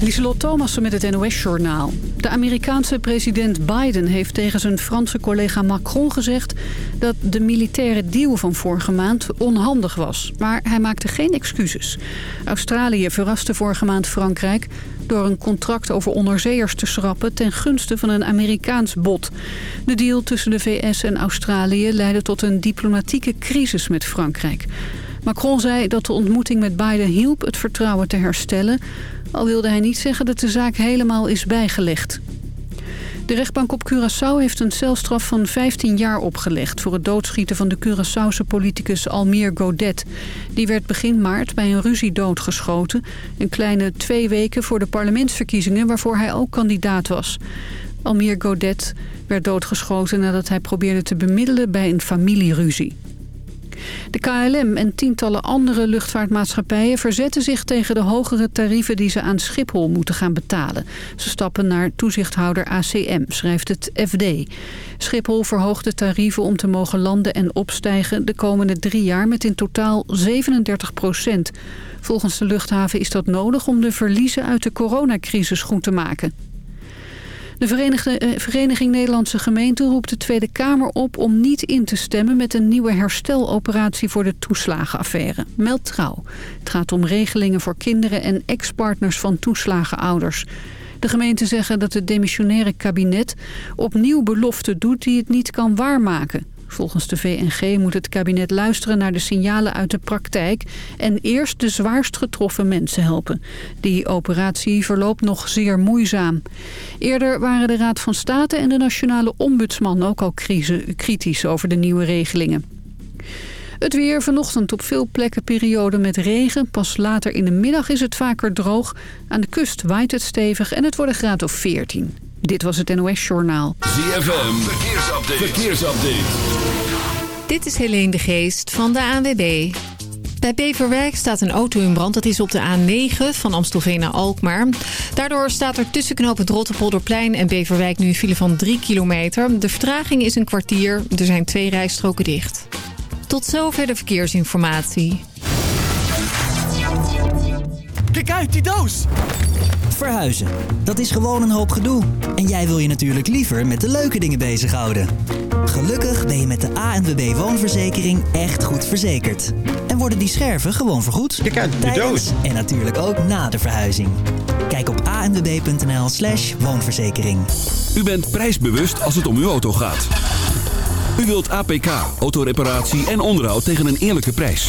Lieselot Thomassen met het NOS-journaal. De Amerikaanse president Biden heeft tegen zijn Franse collega Macron gezegd... dat de militaire deal van vorige maand onhandig was. Maar hij maakte geen excuses. Australië verraste vorige maand Frankrijk... door een contract over onderzeeërs te schrappen... ten gunste van een Amerikaans bod. De deal tussen de VS en Australië leidde tot een diplomatieke crisis met Frankrijk... Macron zei dat de ontmoeting met Biden hielp het vertrouwen te herstellen... al wilde hij niet zeggen dat de zaak helemaal is bijgelegd. De rechtbank op Curaçao heeft een celstraf van 15 jaar opgelegd... voor het doodschieten van de Curaçaose politicus Almir Godet. Die werd begin maart bij een ruzie doodgeschoten... een kleine twee weken voor de parlementsverkiezingen... waarvoor hij ook kandidaat was. Almir Godet werd doodgeschoten nadat hij probeerde te bemiddelen bij een familieruzie. De KLM en tientallen andere luchtvaartmaatschappijen verzetten zich tegen de hogere tarieven die ze aan Schiphol moeten gaan betalen. Ze stappen naar toezichthouder ACM, schrijft het FD. Schiphol verhoogt de tarieven om te mogen landen en opstijgen de komende drie jaar met in totaal 37 procent. Volgens de luchthaven is dat nodig om de verliezen uit de coronacrisis goed te maken. De eh, Vereniging Nederlandse Gemeenten roept de Tweede Kamer op om niet in te stemmen met een nieuwe hersteloperatie voor de toeslagenaffaire. Meld trouw. Het gaat om regelingen voor kinderen en ex-partners van toeslagenouders. De gemeenten zeggen dat het demissionaire kabinet opnieuw beloften doet die het niet kan waarmaken. Volgens de VNG moet het kabinet luisteren naar de signalen uit de praktijk... en eerst de zwaarst getroffen mensen helpen. Die operatie verloopt nog zeer moeizaam. Eerder waren de Raad van State en de Nationale Ombudsman ook al kritisch over de nieuwe regelingen. Het weer vanochtend op veel plekken periode met regen. Pas later in de middag is het vaker droog. Aan de kust waait het stevig en het wordt een graad of 14. Dit was het NOS Journaal. ZFM, verkeersupdate. verkeersupdate. Dit is Helene de Geest van de ANWB. Bij Beverwijk staat een auto in brand. Dat is op de A9 van Amstelveen naar Alkmaar. Daardoor staat er tussen knopen Rotterpolderplein en Beverwijk nu een file van 3 kilometer. De vertraging is een kwartier. Er zijn twee rijstroken dicht. Tot zover de verkeersinformatie. Kijk uit, die doos! Verhuizen. Dat is gewoon een hoop gedoe. En jij wil je natuurlijk liever met de leuke dingen bezighouden. Gelukkig ben je met de ANWB Woonverzekering echt goed verzekerd. En worden die scherven gewoon vergoed. Kijk uit, die doos! En natuurlijk ook na de verhuizing. Kijk op anwb.nl slash woonverzekering. U bent prijsbewust als het om uw auto gaat. U wilt APK, autoreparatie en onderhoud tegen een eerlijke prijs.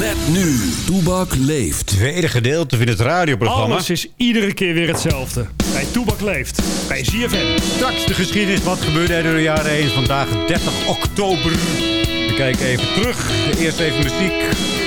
Met nu, Toebak leeft. Tweede gedeelte van het radioprogramma. Alles is iedere keer weer hetzelfde. Bij Toebak leeft. Bij ZFM. Straks de geschiedenis. Wat gebeurde er door de jaren heen. Vandaag 30 oktober. We kijken even terug. Eerst even muziek.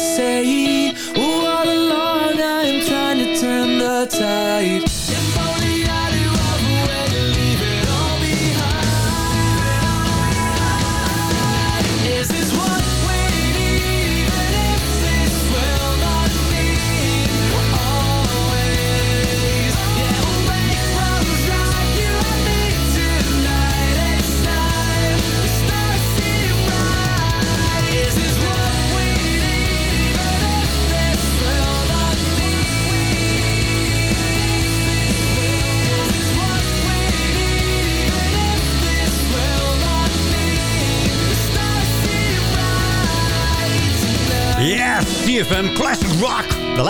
say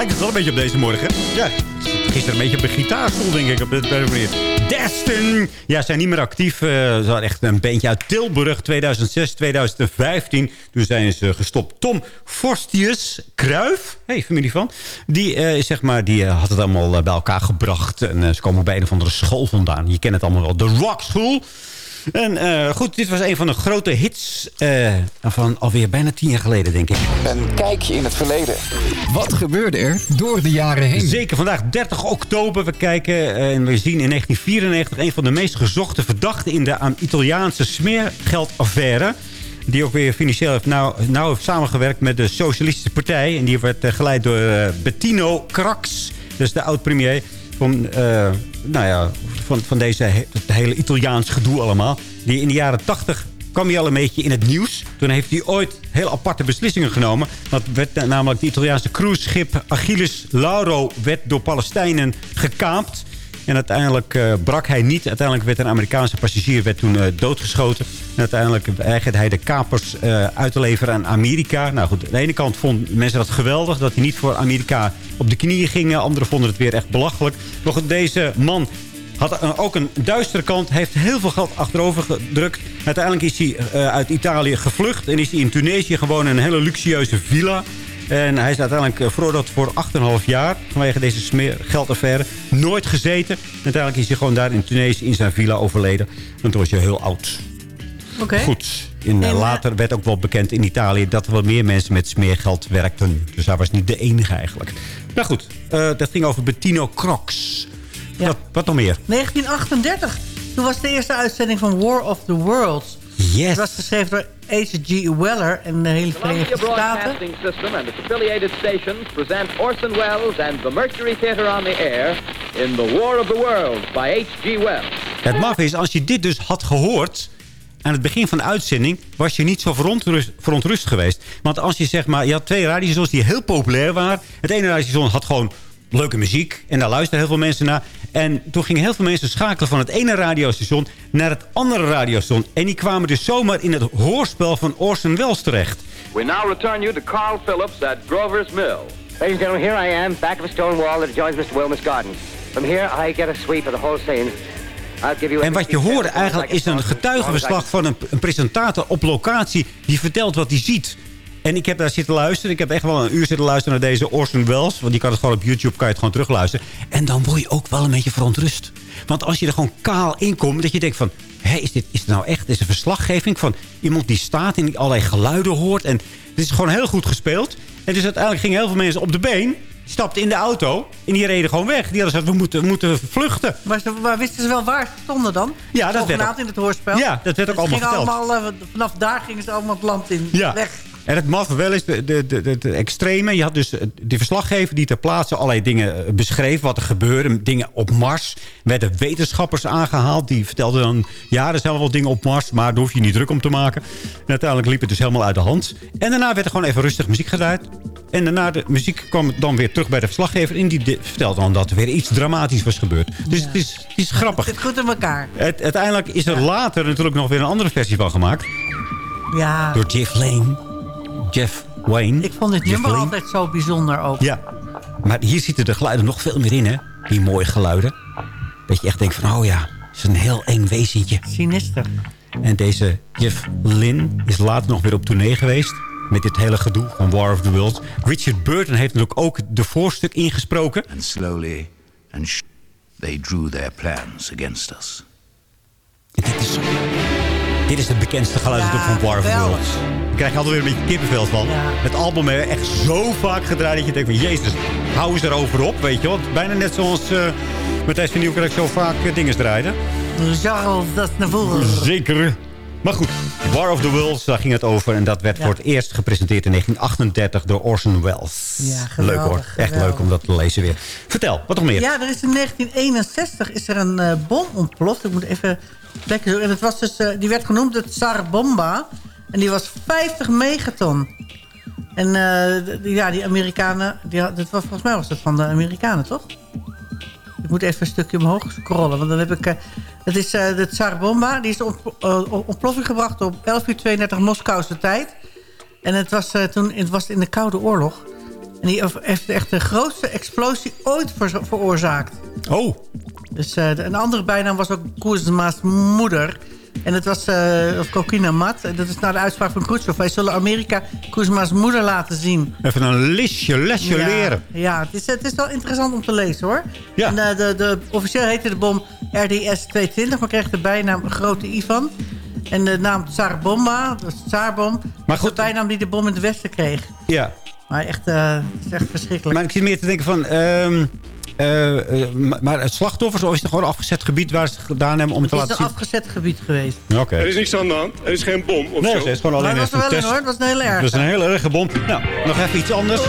lijkt het wel een beetje op deze morgen. Ja, gisteren een beetje op de gitaar stond, denk ik, op manier. Destin! Ja, ze zijn niet meer actief. Eh, ze waren echt een bandje uit Tilburg, 2006, 2015. Toen zijn ze gestopt. Tom Forstius Kruif, hey, familie van. Die, eh, zeg maar, die eh, had het allemaal bij elkaar gebracht. En ze komen bij een of andere school vandaan. Je kent het allemaal wel, de Rock School. En eh, goed, dit was een van de grote hits eh, van alweer bijna tien jaar geleden, denk ik. Een kijkje in het verleden. Wat gebeurde er door de jaren heen? Zeker, vandaag 30 oktober. We kijken eh, en we zien in 1994 een van de meest gezochte verdachten in de aan Italiaanse smeergeldaffaire. Die ook weer financieel heeft nauw, nauw heeft samengewerkt met de Socialistische Partij. En die werd geleid door Bettino Crax. Dat is de oud-premier van, eh, nou ja, van, van deze he- het hele Italiaans gedoe allemaal. Die in de jaren 80 kwam hij al een beetje in het nieuws. Toen heeft hij ooit heel aparte beslissingen genomen. Dat werd namelijk de Italiaanse cruiseschip Achilles Lauro werd door Palestijnen gekaapt. En uiteindelijk eh, brak hij niet. Uiteindelijk werd een Amerikaanse passagier werd toen eh, doodgeschoten. En uiteindelijk weigerde hij de kapers eh, uit te leveren aan Amerika. Nou goed, aan de ene kant vonden mensen dat geweldig... dat hij niet voor Amerika op de knieën ging. Anderen vonden het weer echt belachelijk. Maar goed, deze man had ook een duistere kant. Heeft heel veel geld achterover gedrukt. Uiteindelijk is hij uit Italië gevlucht. En is hij in Tunesië gewoon een hele luxueuze villa. En hij is uiteindelijk eh, veroordeeld voor 8,5 jaar. Vanwege deze smeergeldaffaire. Nooit gezeten. Uiteindelijk is hij gewoon daar in Tunesië in zijn villa overleden. En toen was hij heel oud. Oké. Goed. En, eh, En, eh, later werd ook wel bekend in Italië... dat er wel meer mensen met smeergeld werkten. Dus hij was niet de enige eigenlijk. Nou goed, dat ging over Bettino Crocs. Ja. Wat, wat nog meer? 1938. Toen was de eerste uitzending van War of the Worlds. Yes. Het was geschreven door H.G. Weller in de hele Verenigde Staten. Broadcasting System and its affiliated stations present Orson Welles and the Mercury Theater on the Air in The War of the Worlds by H.G. Wells. Het maf is, als je dit dus had gehoord... aan het begin van de uitzending... was je niet zo verontrust, verontrust geweest. Want als je zeg maar... je had twee radiostations die heel populair waren. Het ene radiostation had gewoon leuke muziek. En daar luisterden heel veel mensen naar. En toen gingen heel veel mensen schakelen van het ene radiostation... naar het andere radiostation. En die kwamen dus zomaar in het hoorspel van Orson Welles terecht. We now return you to Carl Phillips at Grover's Mill. Ladies and gentlemen, here I am, back of a stone wall that Mr. Wilmer's garden. From here, I get a sweep of the whole scene. En wat je hoorde eigenlijk is een getuigenverslag van een, een presentator op locatie... die vertelt wat hij ziet. En ik heb daar zitten luisteren. Ik heb echt wel een uur zitten luisteren naar deze Orson Welles. Want die kan het gewoon op YouTube, kan je het gewoon terugluisteren. En dan word je ook wel een beetje verontrust. Want als je er gewoon kaal in komt, dat je denkt van... Hé, is, dit, is nou echt? Dit is een verslaggeving van iemand die staat en die allerlei geluiden hoort. En het is gewoon heel goed gespeeld. En dus uiteindelijk gingen heel veel mensen op de been... Stapten in de auto en die reden gewoon weg. Die hadden gezegd, we moeten, we moeten vluchten. Maar, ze, maar wisten ze wel waar ze stonden dan? Ja, dat werd ook- in het hoorspel. Ja, dat werd ook Dus allemaal verteld. allemaal, eh, vanaf daar gingen ze allemaal het land in. Ja. Weg. En het maffe wel is de, de, de, de, de extreme. Je had dus eh, die verslaggever die ter plaatse allerlei dingen eh, beschreef. Wat er gebeurde. Dingen op Mars. werden wetenschappers aangehaald. Die vertelden dan... Ja, er zijn wel dingen op Mars. Maar daar hoef je niet druk om te maken. En uiteindelijk liep het dus helemaal uit de hand. En daarna werd er gewoon even rustig muziek gedraaid. En daarna de muziek kwam dan weer terug bij de verslaggever. En die de- vertelde dan dat er weer iets dramatisch was gebeurd. Dus het, is, het is grappig. Het zit goed in elkaar. Het, uiteindelijk is er later natuurlijk nog weer een andere versie van gemaakt. Ja. Door Jeff Lane. Jeff Wayne. Ik vond dit Jeff nummer Lane. altijd zo bijzonder ook. Ja, maar hier zitten de geluiden nog veel meer in, hè? Die mooie geluiden. Dat je echt denkt van, oh ja, het is een heel eng wezentje. Sinister. En deze Jeff Lynn is later nog weer op tournee geweest. Met dit hele gedoe van War of the Worlds. Richard Burton heeft natuurlijk ook de voorstuk ingesproken. And slowly and sh they drew their plans against us. En dit is, dit is het bekendste geluid Ja, van War of the. Worlds. Krijg je altijd weer een beetje kippenvel van. Het album hebben we echt zo vaak gedraaid dat je denkt van... Jezus, hou eens erover op, weet je wel. Bijna net zoals uh, Matthijs van Nieuwkerk zo vaak uh, dingen draaide. Charles, dat is naar voren. Zeker. Maar goed, War of the Worlds, daar ging het over. En dat werd Ja. voor het eerst gepresenteerd in 1938 door Orson Welles. Ja, geweldig, leuk hoor, echt geweldig. leuk om dat te lezen weer. Vertel, wat nog meer? Ja, er is in 1961 is er een eh, bom ontploft. Ik moet even plekken. En het was dus, eh, die werd genoemd de Tsar Bomba. En die was 50 megaton. En eh, die- ja, die Amerikanen... Die, dat was, volgens mij was dat van de Amerikanen, toch? Ik moet even een stukje omhoog scrollen. Want dan heb ik... eh, het is eh, de Tsar Bomba. Die is op ontploffing gebracht op 11 uur 32 Moskouse tijd. En het was, toen, het was in de Koude Oorlog. En die heeft echt de grootste explosie ooit ver- veroorzaakt. Oh. Dus een andere bijnaam was ook Koersma's moeder. En het was, eh of Kokina Mat. Dat is naar de uitspraak van Khrushchev. Wij zullen Amerika Koersma's moeder laten zien. Even een lesje, lesje ja, leren. Ja, het is, het is wel interessant om te lezen hoor. Ja. En, eh, de, de, officieel heette de bom RDS-220, maar kreeg de bijnaam Grote Ivan. En de naam Tsar Bomba, dat is Tsarbom, maar goed, de bijnaam die de bom in het westen kreeg. Ja. Maar echt, eh, het is echt verschrikkelijk. Maar ik zit meer te denken van... ehm, eh, eh, maar- maar het slachtoffers, of is het gewoon een afgezet gebied waar ze het gedaan hebben om het te Het is laten een zien? afgezet gebied geweest. Oké. Er is niks aan de hand. Er is geen bom of Nee, zo. het is gewoon alleen Maar het was er wel een in test. hoor, het was een hele erg. Dat is een hele erge bom. Nou, nog even iets anders.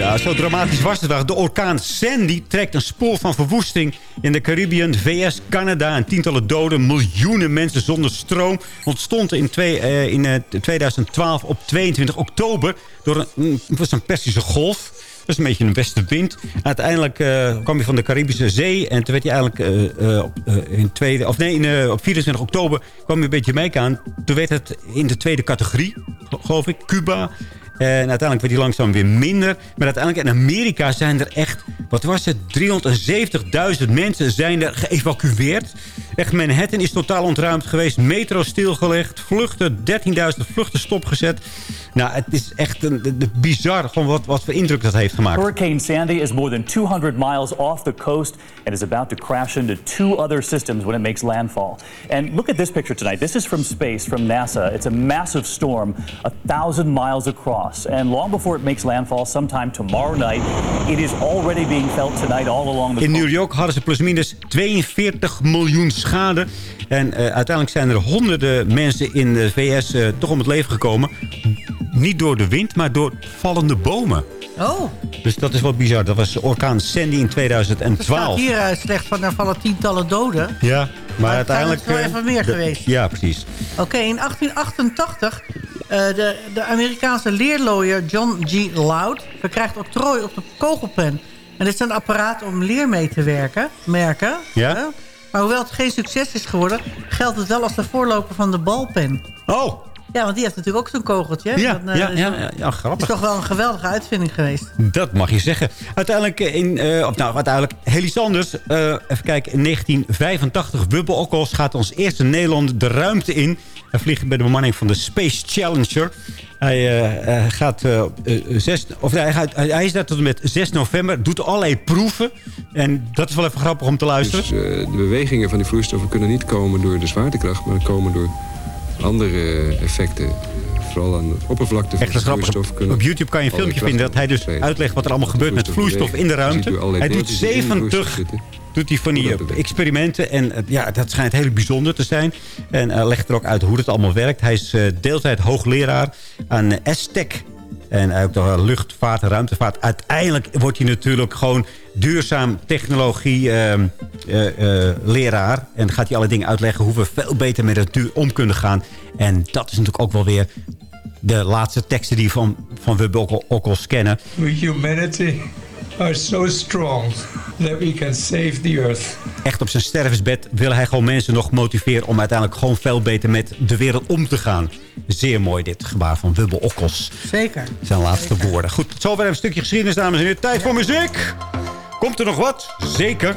Ja, zo dramatisch was het. De orkaan Sandy trekt een spoor van verwoesting in de Caribbean, VS, Canada. En tientallen doden, miljoenen mensen zonder stroom. Ontstond in, twee, eh, in eh, 2012 op 22 oktober door een, mm, was een Persische golf. Dat is een beetje een westenwind. Uiteindelijk eh, kwam hij van de Caribische Zee. En toen werd hij eigenlijk eh, eh, eh, in tweede, of nee, in, eh, op 24 oktober kwam hij een beetje mee aan. Toen werd het in de tweede categorie, geloof ik, Cuba. En uiteindelijk werd hij langzaam weer minder. Maar uiteindelijk in Amerika zijn er echt, wat was het, 370.000 mensen zijn er geëvacueerd. Echt, Manhattan is totaal ontruimd geweest. Metro stilgelegd. Vluchten, 13.000 vluchten stopgezet. Nou, het is echt een, de, de bizar gewoon wat, wat voor indruk dat heeft gemaakt. Hurricane Sandy is more than 200 miles off the coast and is about to crash into two other systems when it makes landfall. And look at this picture tonight. This is from space, from NASA. It's a massive storm, a thousand miles across. And long before it makes landfall, sometime tomorrow night, it is already being felt tonight all along the In coast. New York hadden ze plusminus 42 miljoen schade. En eh, uiteindelijk zijn er honderden mensen in de VS eh, toch om het leven gekomen. Niet door de wind, maar door vallende bomen. Oh, Dus dat is wat bizar. Dat was orkaan Sandy in er staat 2012. hier eh, slecht van, er vallen tientallen doden. Ja, maar, het uiteindelijk... er wel eh, even meer geweest. Ja, precies. Oké, in 1888, eh, de, de Amerikaanse leerlooier John G. Loud... verkrijgt octrooi op de kogelpen. En dit is een apparaat om leer mee te werken, merken. Ja. Maar hoewel het geen succes is geworden... geldt het wel als de voorloper van de balpen. Oh! Ja, want die heeft natuurlijk ook zo'n kogeltje. Ja, Dat, eh, ja, is ja, ja, ja, grappig. is toch wel een geweldige uitvinding geweest. Dat mag je zeggen. Uiteindelijk, in, eh, of nou, uiteindelijk heel iets anders. Eh, even kijken, in 1985, Wubbe Okkels gaat als eerste Nederland de ruimte in. Hij vliegt bij de bemanning van de Space Challenger. Hij, gaat, zes, of nee, hij, gaat, hij is daar tot en met 6 november. Doet allerlei proeven. En dat is wel even grappig om te luisteren. Dus eh, de bewegingen van die vloeistoffen kunnen niet komen door de zwaartekracht, maar komen door andere effecten. Vooral aan de oppervlakte Echt grappig. vloeistof kunnen Op YouTube kan je een filmpje vinden dat hij dus uitlegt wat er allemaal gebeurt met vloeistof in de ruimte. Hij doet 70 doet hij van die experimenten. En eh, ja, dat schijnt heel bijzonder te zijn. En eh, legt er ook uit hoe het allemaal werkt. Hij is eh, deeltijd hoogleraar aan STEC. En ook de luchtvaart ruimtevaart. Uiteindelijk wordt hij natuurlijk gewoon duurzaam technologie eh, eh, eh, leraar. En gaat hij alle dingen uitleggen hoe we veel beter met het duur om kunnen gaan. En dat is natuurlijk ook wel weer de laatste teksten die van, van Wubbe Okkels kennen. We humanity are so strong that we can save the earth. Echt op zijn stervensbed wil hij gewoon mensen nog motiveren... om uiteindelijk gewoon veel beter met de wereld om te gaan. Zeer mooi dit gebaar van Wubbe Okkels. Zeker. Zijn laatste woorden. Goed, tot zover een stukje geschiedenis, dames en heren. Tijd voor muziek. Komt er nog wat? Zeker.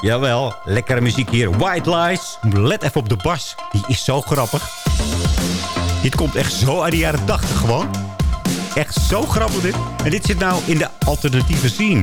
Jawel, lekkere muziek hier. White Lies. Let even op de bas. Die is zo grappig. Dit komt echt zo uit de jaren 80 gewoon. Echt zo grappig dit. En dit zit nou in de alternatieve scene.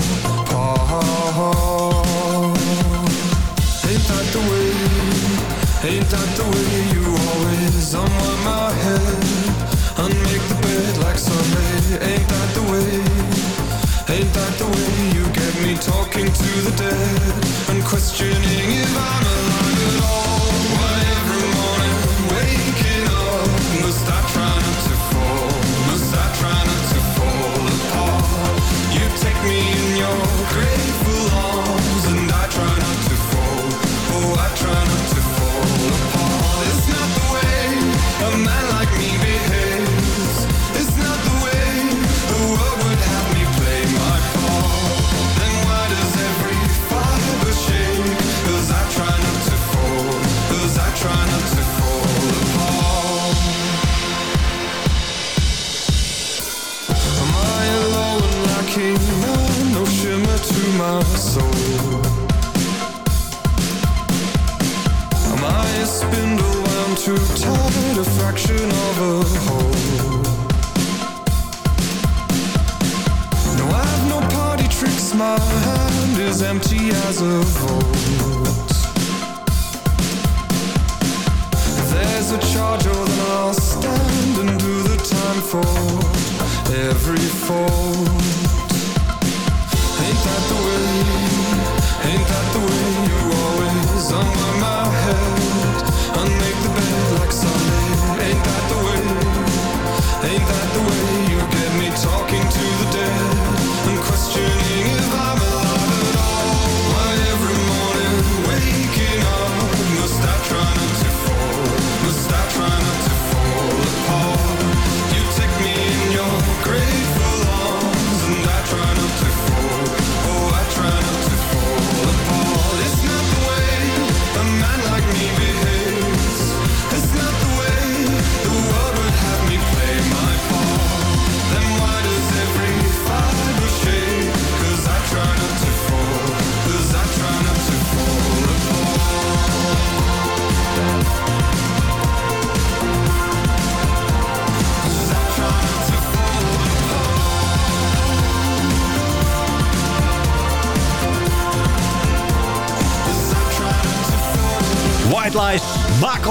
talking to the dead? And questioning if I'm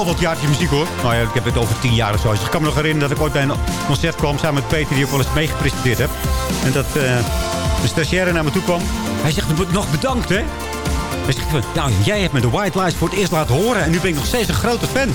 al wat jaartjes muziek hoor. Nou ja, ik heb het over tien jaar of zo. Ik kan me nog herinneren dat ik ooit bij een concert kwam... samen met Peter, die ik wel eens meegepresenteerd heb. En dat eh, de stagiaire naar me toe kwam. Hij zegt, nog bedankt hè. Hij zegt, van, nou, jij hebt me de White Lies voor het eerst laten horen... en nu ben ik nog steeds een grote fan.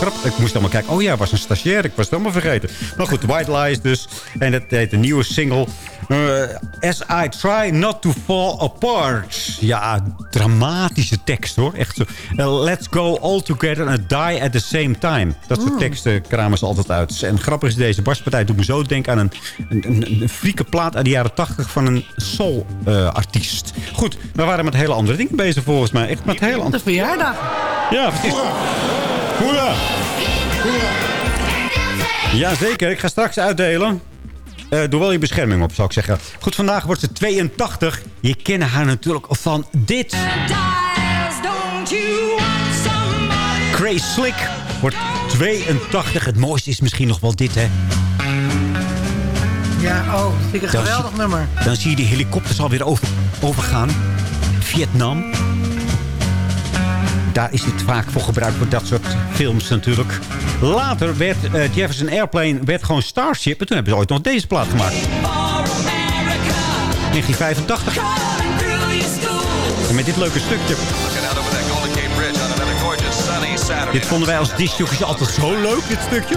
Ik moest allemaal kijken. Oh ja, was een stagiair. Ik was het allemaal vergeten. Maar goed, White Lies dus. En dat heet een nieuwe single. eh, As I Try Not To Fall Apart. Ja, dramatische tekst hoor. Echt zo. Eh, let's go all together and die at the same time. Dat soort teksten kramen ze altijd uit. En grappig is deze barspartij doet me zo denken aan een, een, een, een frieke plaat uit de jaren 80 van een soul-artiest. Goed, we waren met hele andere dingen bezig volgens mij. Echt met heel andere... De verjaardag. Ja, precies. Hoera! Jazeker, ik ga straks uitdelen. Eh, doe wel je bescherming op, zou ik zeggen. Goed, vandaag wordt ze 82. Je kent haar natuurlijk van dit. Crazy Slick wordt 82. Het mooiste is misschien nog wel dit, hè. Ja, oh, vind ik een Dan geweldig zie- nummer. Dan zie je die helikopters alweer over, overgaan. Vietnam. Daar is het vaak voor gebruikt voor dat soort films natuurlijk. Later werd eh, Jefferson Airplane werd gewoon Starship. En toen hebben ze ooit nog deze plaat gemaakt. 1985. En met dit leuke stukje. Dit vonden wij als discjockeys altijd zo leuk, dit stukje.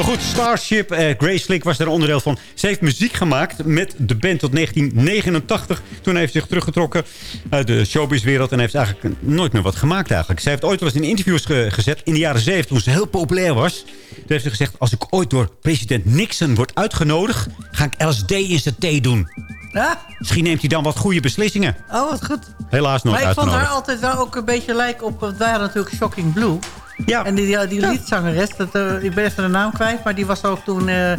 Maar goed, Starship, eh, Grace Slick was er een onderdeel van. Ze heeft muziek gemaakt met de band tot 1989. Toen heeft ze zich teruggetrokken uit de showbizwereld... en heeft eigenlijk nooit meer wat gemaakt eigenlijk. Ze heeft ooit wel eens in interviews ge- gezet in de jaren 70... toen ze heel populair was. Toen heeft ze gezegd... als ik ooit door president Nixon word uitgenodigd... ga ik LSD in zijn thee doen. Ja? Misschien neemt hij dan wat goede beslissingen. Oh, wat goed. Helaas nooit Maar ik vond haar altijd wel ook een beetje lijken op... want Wij hadden natuurlijk Shocking Blue. Ja. En die, die, die liedzangeres, dat, eh, ik ben even de naam kwijt, maar die was ook toen... eh, Eh,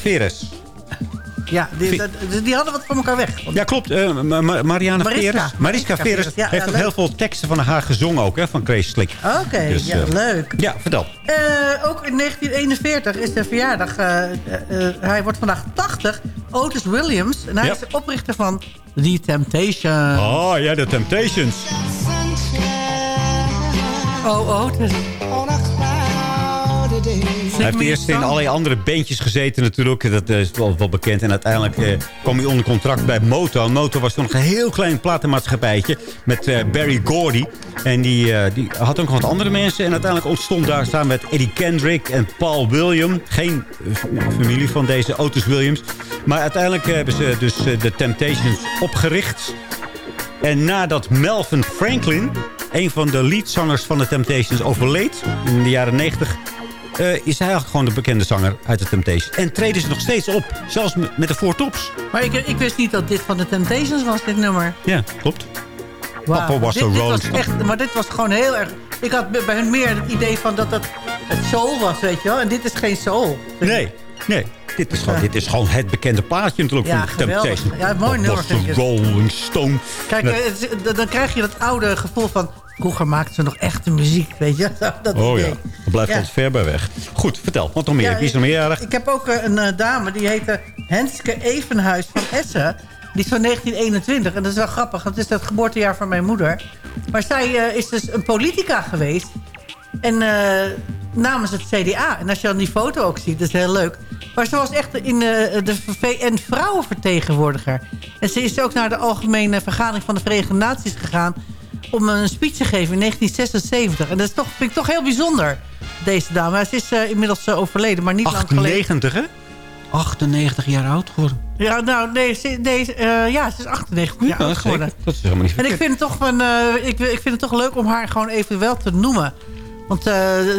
Veres. ja, die, dat- dus die hadden wat van elkaar weg. Ja, klopt. Eh, Ma- Ma- Mariana Mariska. Veres. Mariska Mariska Veres Veres, ja, heeft ja, heel veel teksten van haar gezongen ook, hè, van Grace Slick. Oké, Dus, ja, leuk. Ja, vertel. Eh, ook in 1941 is de verjaardag. eh, eh, eh, hij wordt vandaag 80. Otis Williams. En hij Ja. is de oprichter van The Temptation. Oh ja, de Temptations. Oh, Otis. Hij heeft eerst in allerlei andere bandjes gezeten natuurlijk. Dat is wel, wel bekend. En uiteindelijk eh, kwam hij onder contract bij Motown. Motown was toen nog een heel klein platenmaatschappijtje. Met eh, Barry Gordy. En die, eh, die had ook nog wat andere mensen. En uiteindelijk ontstond daar samen met Eddie Kendrick en Paul William. Geen eh, familie van deze Otis Williams. Maar uiteindelijk hebben ze dus eh, de Temptations opgericht. En nadat Melvin Franklin, een van de leadzangers van de Temptations, overleed in de jaren 90... eh, is hij eigenlijk gewoon de bekende zanger uit de Temptations. En treden ze nog steeds op, zelfs met de Four Tops. Maar ik, ik wist niet dat dit van de Temptations was, dit nummer. Ja, klopt. Wauw. Papa was dit, dit Rolling was echt, Maar dit was gewoon heel erg... Ik had bij hun meer het idee van dat het het soul was, weet je wel. En dit is geen soul. Nee, nee. Dit is, gewoon, dit is gewoon het bekende plaatje natuurlijk Ja, van. Temptations. Ja, mooi Dat nummer. Rolling Stone. Kijk, Dat- eh, dan- krijg je dat oude gevoel van... Vroeger maakten ze nog echte muziek, weet je. Dat oh ja, dat blijft Ja. wat ver bij weg. Goed, vertel, wat nog meer? Ja, Wie is er meerjarig? Ik heb ook eh, een eh, dame, die heette Henske Evenhuis van Essen. Die is van 1921. En dat is wel grappig, want het is het geboortejaar van mijn moeder. Maar zij is dus een politica geweest. En eh, namens het CDA. En als je dan die foto ook ziet, dat is heel leuk. Maar ze was echt in eh, de VN vrouwenvertegenwoordiger. En ze is ook naar de algemene vergadering van de Verenigde Naties gegaan... om een speech te geven in 1976. En dat is toch, vind ik toch heel bijzonder, deze dame. Ze is eh, inmiddels overleden, maar niet lang geleden. 98, hè? 98 jaar oud geworden. Ja, nou, nee, ze, nee, eh, ja, ze is 98 jaar oud geworden. zeker. Dat is helemaal niet En ik vind, het toch van, eh, ik, ik vind het toch leuk om haar gewoon even wel te noemen. Want eh,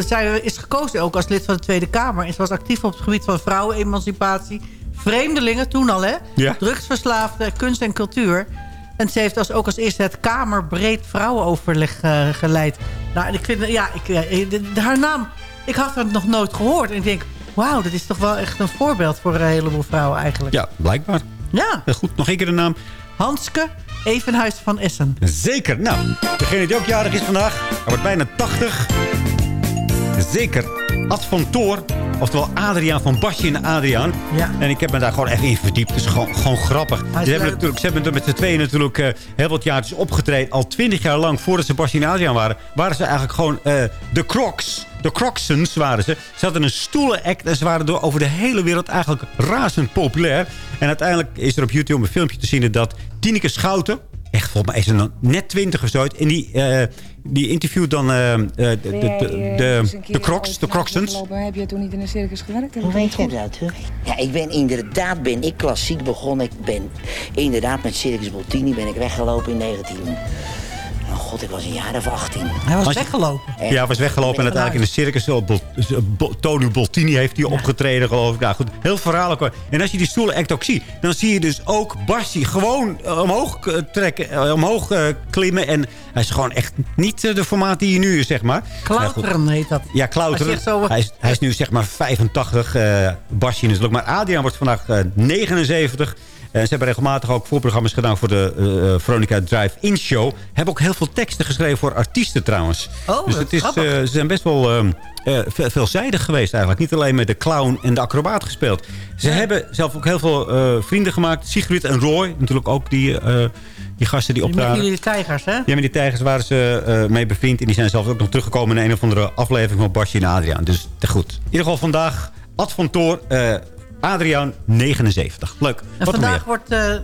zij is gekozen ook als lid van de Tweede Kamer. En ze was actief op het gebied van vrouwenemancipatie. Vreemdelingen, toen al hè. Ja. Drugsverslaafden, kunst en cultuur. En ze heeft als, ook als eerste het Kamerbreed Vrouwenoverleg eh, geleid. Nou, en ik vind, ja, ik, eh, de- de- haar naam, ik had het nog nooit gehoord. En ik denk, wauw, dat is toch wel echt een voorbeeld voor een heleboel vrouwen eigenlijk. Ja, blijkbaar. Ja. Goed, nog één keer de naam. Hanske Evenhuis van Essen. Zeker. Nou, degene die ook jarig is vandaag, hij wordt bijna 80. Zeker. Ad van Toor, oftewel Adriaan van Basje en Adriaan. Ja. En ik heb me daar gewoon even in verdiept. Het is gewoon, gewoon grappig. Ze hebben, natuurlijk, ze hebben met z'n tweeën natuurlijk eh, heel wat jaartjes opgetreden. Al twintig jaar lang, voordat ze Basje en Adriaan waren... waren ze eigenlijk gewoon eh, de Crocs. De Crocsons waren ze. Ze hadden een stoelenact en ze waren door over de hele wereld eigenlijk razend populair. En uiteindelijk is er op YouTube een filmpje te zien dat Tineke Schouten... Echt, volgens mij is ze dan net twintig of zo. En die, eh, die interviewt dan eh, eh, de, de, de, de, de Crocs, de Crocsons. Heb je toen niet in een circus gewerkt? Hoe weet je dat, hoor? Ja, ik ben inderdaad ben ik klassiek begonnen. Ik ben inderdaad met Circus Bottini ben ik weggelopen in 19... Oh god, ik was een jaar of 18. Hij was je- weggelopen. Ja, hij was weggelopen en uiteindelijk in de circus... Tony Boltini heeft hij opgetreden, geloof ik. Nou goed, heel verhaal ook. En als je die stoelen act ook ziet... dan zie je dus ook Bassi gewoon eh, omhoog eh, trekken, eh, omhoog klimmen. En hij is gewoon echt niet de formaat die je nu is, zeg maar. Klauteren heet dat. Ja, klauteren. Echt zo- hij, is, hij is nu zeg maar 85, eh Basje natuurlijk. Maar Adriaan wordt vandaag eh, 79. En ze hebben regelmatig ook voorprogramma's gedaan voor de eh, eh, Veronica Drive-In Show. Hebben ook heel veel teksten geschreven voor artiesten trouwens. Oh, dus het is eh, ze zijn best wel eh, eh, ve- veelzijdig geweest eigenlijk. Niet alleen met de clown en de acrobaat gespeeld. Ze hebben zelf ook heel veel eh, vrienden gemaakt. Sigrid en Roy, natuurlijk ook die, eh, die gasten die optraden. met jullie tijgers, hè? Ja, met die tijgers waren ze eh, mee bevriend. En die zijn zelfs ook nog teruggekomen in een of andere aflevering van Basje en Adriaan. Dus te goed. In ieder geval vandaag Ad van Toor, eh, Adriaan 79. Leuk. En Wat vandaag wordt, eh,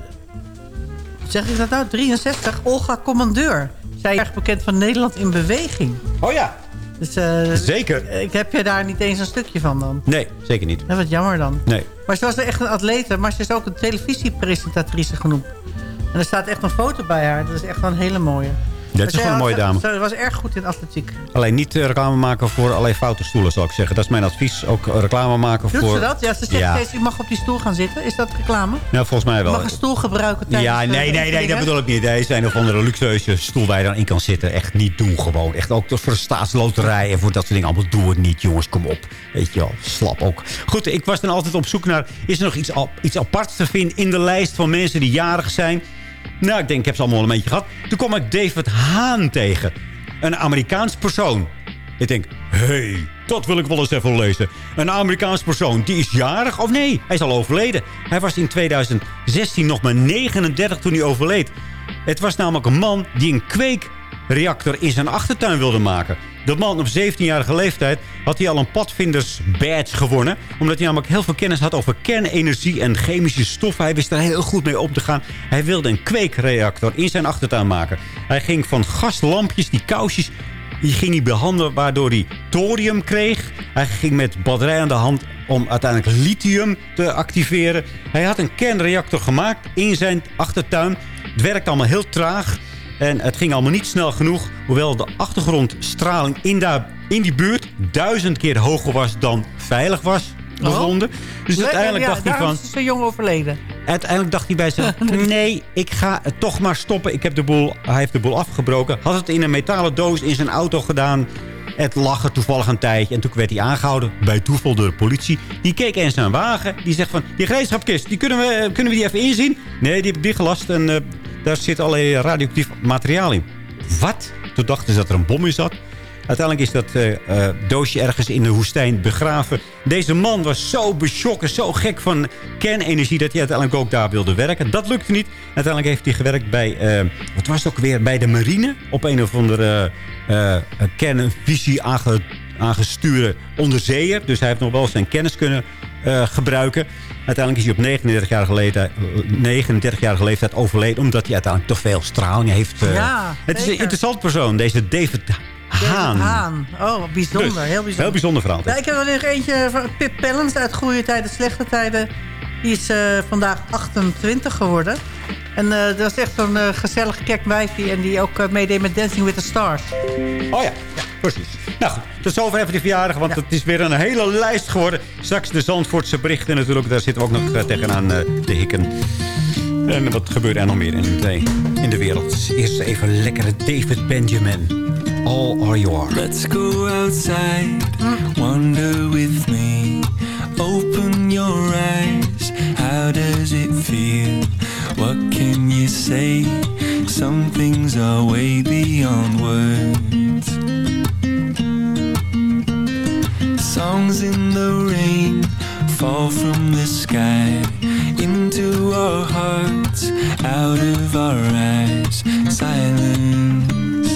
zeg ik dat nou, 63, Olga Commandeur. Zij is erg bekend van Nederland in beweging. Oh ja. Dus, eh, Zeker. Ik heb je daar niet eens een stukje van dan. Nee, zeker niet. Dat wat jammer dan. Nee. Maar ze was echt een atlete, maar ze is ook een televisiepresentatrice genoemd. En er staat echt een foto bij haar. Dat is echt wel een hele mooie. Dat is gewoon een mooie dame. Ze was erg goed in atletiek. Alleen niet eh, reclame maken voor allerlei foute stoelen, zal ik zeggen. Dat is mijn advies. Ook eh, reclame maken Doet voor... ze dat? Ja, ze zegt Ja. steeds, u mag op die stoel gaan zitten. Is dat reclame? Nou, volgens mij Je wel. mag een stoel gebruiken tijdens Ja, de nee, nee, nee, dat bedoel ik niet. Is een of andere luxueuze stoel waar je dan in kan zitten. Echt niet doen gewoon. Echt ook voor de staatsloterij en voor dat soort dingen. Allemaal doe het niet, jongens. Kom op. Weet je wel, slap ook. Goed, ik was dan altijd op zoek naar... Is er nog iets, iets aparts te vinden in de lijst van mensen die jarig zijn? Nou, ik denk, ik heb ze allemaal een beetje gehad. Toen kwam ik David Haan tegen. Een Amerikaans persoon. Ik denk, hey, dat wil ik wel eens even lezen. Een Amerikaans persoon, die is jarig? Of nee, hij is al overleden. Hij was in 2016 nog maar 39 toen hij overleed. Het was namelijk een man die een kweekreactor in zijn achtertuin wilde maken. De man op 17-jarige leeftijd had hij al een padvinders badge gewonnen. Omdat hij namelijk heel veel kennis had over kernenergie en chemische stoffen. Hij wist er heel goed mee om te gaan. Hij wilde een kweekreactor in zijn achtertuin maken. Hij ging van gaslampjes, die kousjes, die ging hij behandelen waardoor hij thorium kreeg. Hij ging met batterij aan de hand om uiteindelijk lithium te activeren. Hij had een kernreactor gemaakt in zijn achtertuin. Het werkte allemaal heel traag. En het ging allemaal niet snel genoeg. Hoewel de achtergrondstraling in, daar, in die buurt duizend keer hoger was dan veilig was bevonden. Dus Le- uiteindelijk ja, dacht hij van... is zo jong overleden. Uiteindelijk dacht hij bij zich... nee, ik ga het toch maar stoppen. Ik heb de boel, hij heeft de boel afgebroken. Had het in een metalen doos in zijn auto gedaan. Het lag er toevallig een tijdje. En toen werd hij aangehouden bij toeval door de politie. Die keek in zijn wagen. Die zegt van, die gereedschapkist, die kunnen, we, kunnen we die even inzien? Nee, die heb ik dichtgelast. En eh, daar zit allerlei radioactief materiaal in. Wat? Toen dachten ze dat er een bom in zat. Uiteindelijk is dat eh, eh, doosje ergens in de woestijn begraven. Deze man was zo beschokken, zo gek van kernenergie... dat hij uiteindelijk ook daar wilde werken. Dat lukte niet. Uiteindelijk heeft hij gewerkt bij... eh, wat was ook weer? Bij de marine. Op een of andere kernvisie aange, aangestuurde onderzeeër. Dus hij heeft nog wel zijn kennis kunnen eh, gebruiken. Uiteindelijk is hij op 39-jarige leeftijd, 39 leeftijd overleden... omdat hij uiteindelijk te veel straling heeft. eh. Ja, het is een interessant persoon, deze David Haan. Haan. Oh, bijzonder. Dus, heel bijzonder. Heel bijzonder verhaal. Ja, ik heb er nog eentje van Pip Pellens uit Goede Tijden, Slechte Tijden. Die is eh, vandaag 28 geworden. En eh, dat is echt zo'n eh, gezellig. En die ook meedeed met Dancing with the Stars. Oh ja, ja, precies. Nou goed, tot zover even die verjaardag, want het is weer een hele lijst geworden. Straks de Zandvoortse berichten natuurlijk, daar zitten we ook nog tegenaan eh, te hikken. En wat gebeurt er nog meer in de, in de wereld? Eerst even lekkere David Benjamin. All are yours. Let's go outside, wander with me. Open your eyes, how does it feel? What can you say? Some things are way beyond words. Songs in the rain fall from the sky into our hearts, out of our eyes. Silence,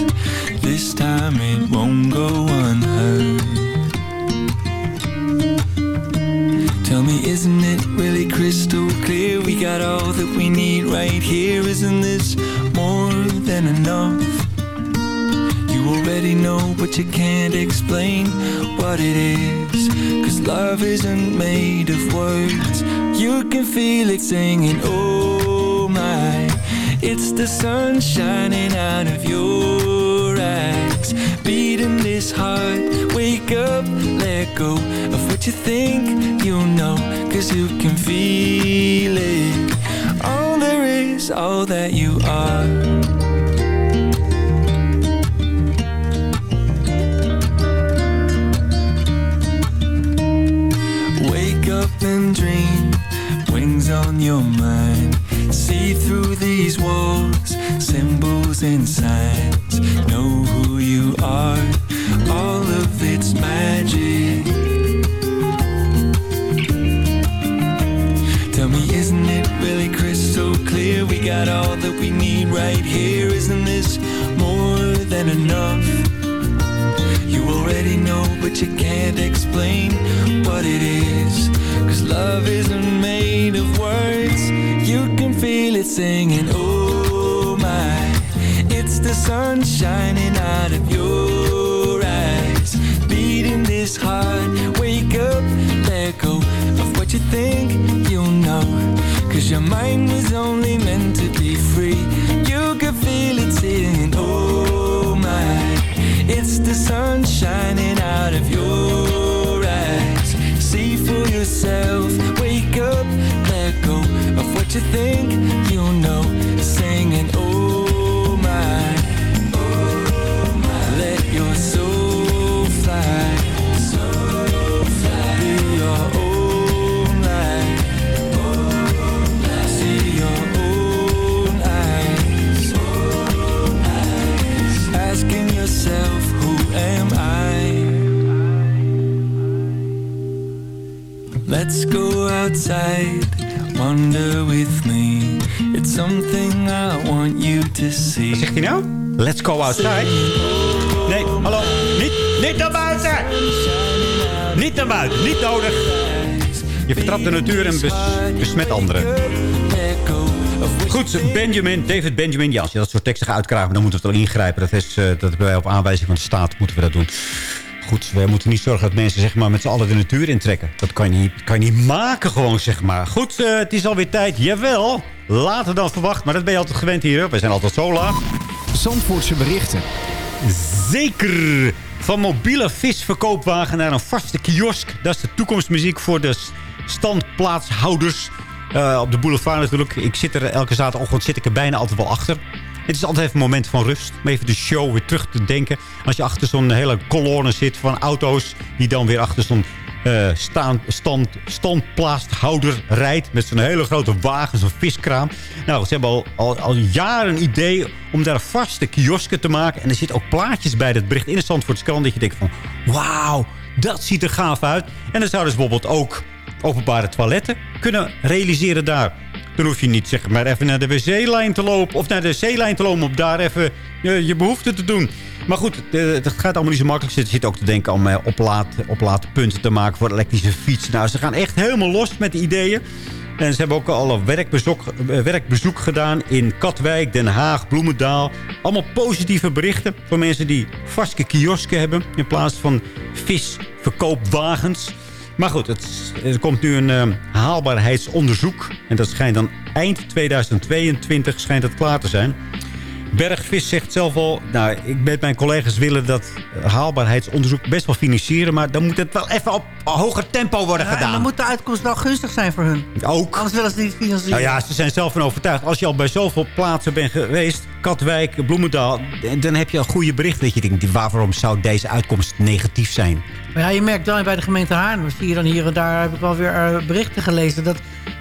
this time it won't go unheard. Isn't it really crystal clear? We got all that we need right here. Isn't this more than enough? You already know, but you can't explain what it is. Cause love isn't made of words. You can feel it singing, oh my. It's the sun shining out of your Beating this heart, wake up, let go of what you think you know. Cause you can feel it. All there is, all that you are. Wake up and dream, wings on your mind. See through these walls, symbols and signs. Know who you are, all of its magic. Tell me, isn't it really crystal clear? We got all that we need right here. Isn't this more than enough? You already know, but you can't explain what it is. Cause love isn't made of words. You can feel it singing, sun shining out of your eyes. Beating this heart, wake up, let go of what you think you know. Cause your mind was only meant to be free. You can feel it singing, oh It's the sun shining out of your eyes. See for yourself, wake up, let go of what you think you know. Singing, oh Let's go outside, wander with me. It's something I want you to see. Wat zegt hij nou? Let's go outside. Nee, hallo. Niet, niet naar buiten. Niet naar buiten. Niet nodig. Je vertrapt de natuur en bes- besmet anderen. Goed, Benjamin, David Benjamin. Ja, als je dat soort teksten gaat uitkramen, dan moeten we het wel ingrijpen. Dat is, eh, dat wij op aanwijzing van de staat moeten we dat doen. Goed, we moeten niet zorgen dat mensen zeg maar, met z'n allen de natuur intrekken. Dat kan je niet, kan je niet maken gewoon, zeg maar. Goed, eh, het is alweer tijd. Jawel, later dan verwacht. Maar dat ben je altijd gewend hier. We zijn altijd zo laag. Zandvoortse berichten. Zeker. Van mobiele visverkoopwagen naar een vaste kiosk. Dat is de toekomstmuziek voor de standplaatshouders. Eh, op de boulevard natuurlijk. Ik zit er elke zaterdagochtend zit ik er bijna altijd wel achter. Het is altijd even een moment van rust. Om even de show weer terug te denken. Als je achter zo'n hele kolonne zit van auto's... die dan weer achter zo'n standplaatshouder rijdt... met zo'n hele grote wagen, zo'n viskraam. Nou, ze hebben al, al, al jaren een idee om daar vaste kiosken te maken. En er zitten ook plaatjes bij dat bericht in de Zandvoortse krant... dat je denkt van, wauw, dat ziet er gaaf uit. En dan zouden ze bijvoorbeeld ook openbare toiletten kunnen realiseren daar. Dan hoef je niet zeg maar even naar de wc-lijn te lopen... of naar de c-lijn te lopen om daar even je, je behoefte te doen. Maar goed, eh, het gaat allemaal niet zo makkelijk. Ze zitten ook te denken om eh, oplaad, oplaadpunten te maken voor elektrische fietsen. Nou, ze gaan echt helemaal los met de ideeën. En ze hebben ook al een werkbezoek, eh, werkbezoek gedaan in Katwijk, Den Haag, Bloemendaal. Allemaal positieve berichten voor mensen die vaste kiosken hebben... in plaats van visverkoopwagens. Maar goed, er komt nu een eh, haalbaarheidsonderzoek. En dat schijnt dan eind 2022 schijnt het klaar te zijn. Bergvis zegt zelf al... Nou, ik met mijn collega's willen dat haalbaarheidsonderzoek best wel financieren... maar dan moet het wel even op hoger tempo worden Ja, en gedaan. dan moet de uitkomst wel gunstig zijn voor hun. Ook. Anders willen ze niet financieren. Nou ja, ze zijn zelf van overtuigd. Als je al bij zoveel plaatsen bent geweest... Katwijk, Bloemendaal... dan heb je al goede berichten. Dat je denkt, waarom zou deze uitkomst negatief zijn? Maar ja, je merkt dan bij de gemeente Haarlem... zie je dan hier en daar, heb ik wel weer eh, berichten gelezen... dat,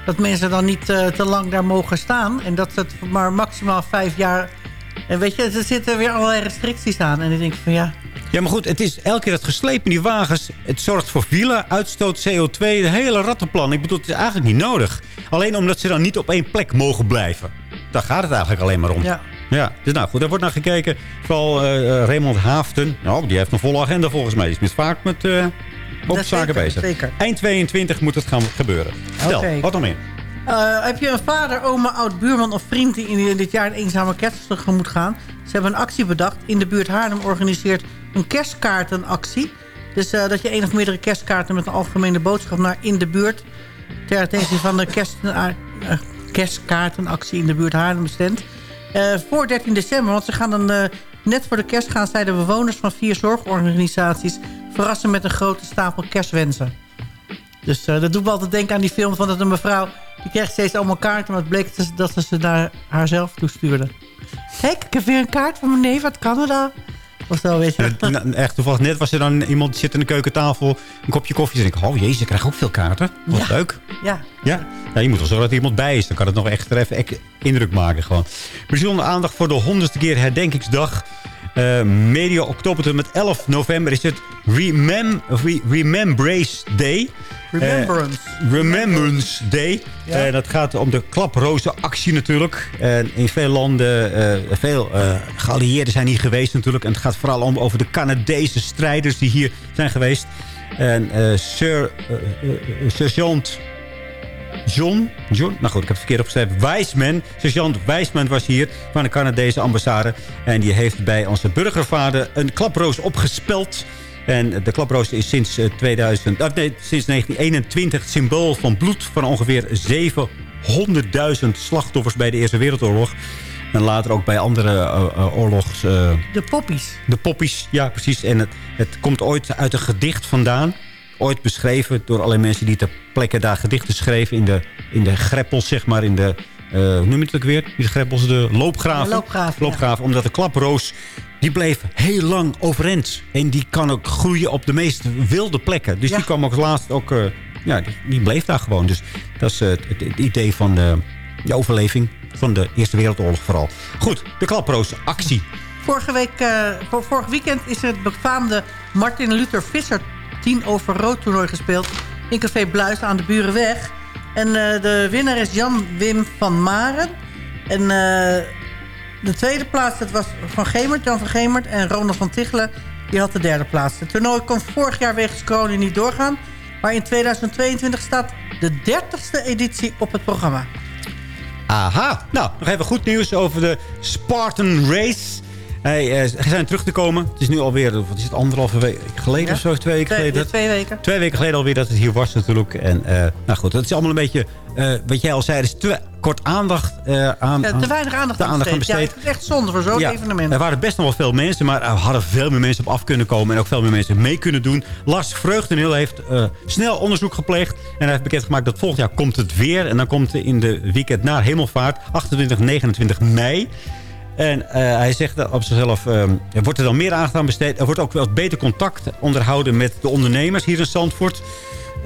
dat mensen dan niet eh, te lang daar mogen staan. En dat het maar maximaal vijf jaar... En weet je, er zitten weer allerlei restricties aan. En dan denk ik van ja... Ja, maar goed, het is elke keer dat geslepen in die wagens. Het zorgt voor file, uitstoot CO2, de hele rattenplan. Ik bedoel, het is eigenlijk niet nodig. Alleen omdat ze dan niet op één plek mogen blijven. Daar gaat het eigenlijk alleen maar om. Ja. Ja, dus nou goed, daar wordt naar gekeken. Vooral eh, Raymond Haafden. Nou, die heeft een volle agenda volgens mij. Die is met vaak met uh, Dat zaken zeker, bezig. zeker. Eind 22 moet het gaan gebeuren. Stel, wat nog meer? Eh, heb je een vader, oma, oud buurman of vriend... die in dit jaar een eenzame kerst tegemoet gaan? Ze hebben een actie bedacht. In de buurt Haarlem organiseert een kerstkaartenactie. Dus eh, dat je één of meerdere kerstkaarten... met een algemene boodschap naar in de buurt... ter attentie van de kerst, eh, kerstkaartenactie in de buurt Haarlem. Eh, voor 13 december, want ze gaan dan... net voor de kerst gaan zij de bewoners van vier zorgorganisaties... verrassen met een grote stapel kerstwensen. Dus dat doet me altijd denken aan die film van dat een mevrouw... die kreeg steeds allemaal kaarten... maar het bleek dat ze- dat ze naar haarzelf toestuurde. Kijk, ik heb weer een kaart van mijn neef uit Canada. Of zo, weet je. Echt toevallig net was er dan iemand die zit aan de keukentafel... een kopje koffie. En ik oh jezus, ik krijg ook veel kaarten. Wat Ja. leuk. Ja. Ja, ja, je moet wel zorgen dat er iemand bij is. Dan kan het nog echt even indruk maken. Gewoon. Bijzondere aandacht voor de honderdste keer herdenkingsdag. Eh medio oktober tot en met 11 november is het Remem Remembrace Day. Remembrance. Eh, Remembrance Day. Ja. Eh, dat gaat om de klaprozenactie natuurlijk. En in veel landen, eh, veel geallieerden zijn hier geweest natuurlijk. En het gaat vooral om over de Canadese strijders die hier zijn geweest. En Sir, Sergeant John, John, nou goed, ik heb het verkeerd opgeschreven. Wiseman, sergeant Wiseman was hier van de Canadese ambassade. En die heeft bij onze burgervader een klaproos opgespeld. En de klaproos is sinds, eh, 2000, ah, nee, sinds 1921 het symbool van bloed van ongeveer 700.000 slachtoffers bij de Eerste Wereldoorlog. En later ook bij andere eh, eh, oorlogs... eh, De poppies. de poppies, ja precies. En het, het komt ooit uit een gedicht vandaan. Ooit beschreven door allerlei mensen die ter plekke daar gedichten schreven. In de, in de greppels, zeg maar. In de, eh, hoe noem je het ook weer? Die greppels, de loopgraven. De Loopgraven, Omdat de klaproos, die bleef heel lang overeind. En die kan ook groeien op de meest wilde plekken. Dus die kwam ook laatst ook... eh, ja, die, die bleef daar gewoon. Dus dat is eh, het, het idee van de, de overleving van de Eerste Wereldoorlog vooral. Goed, de klaproos, actie. Vorige week, eh, vor- vorig weekend is het befaamde Martin Luther Visser 10 over rood toernooi gespeeld. In Café Bluis aan de Burenweg. En eh, de winnaar is Jan Wim van Maren. En eh, de tweede plaats dat was van Gemert, Jan van Gemert. En Ronald van Tichelen, die had de derde plaats. Het toernooi kon vorig jaar wegens corona niet doorgaan. Maar in 2022 staat de 30ste editie op het programma. Aha. Nou, nog even goed nieuws over de Spartan Race. Hij, eh, ze zijn terug te komen. Het is nu alweer, wat is het, anderhalve week geleden Ja. of zo? Twee weken Twee- geleden? twee weken. Twee weken geleden alweer dat het hier was natuurlijk. En eh, nou goed, dat is allemaal een beetje, eh, wat jij al zei, is te kort aandacht eh, aan. Ja, te weinig aandacht, te aandacht aan besteed. Ja, het is echt zonde voor zo'n Ja, evenement. Er waren best nog wel veel mensen, maar er hadden veel meer mensen op af kunnen komen. En ook veel meer mensen mee kunnen doen. Lars Vreugdenhil heeft snel onderzoek gepleegd. En hij heeft bekendgemaakt dat volgend jaar komt het weer. En dan komt het in de weekend na Hemelvaart, 28, 29 mei. En eh, hij zegt dat op zichzelf, eh, er wordt er dan meer aandacht aan besteed. Er wordt ook wel beter contact onderhouden met de ondernemers hier in Zandvoort.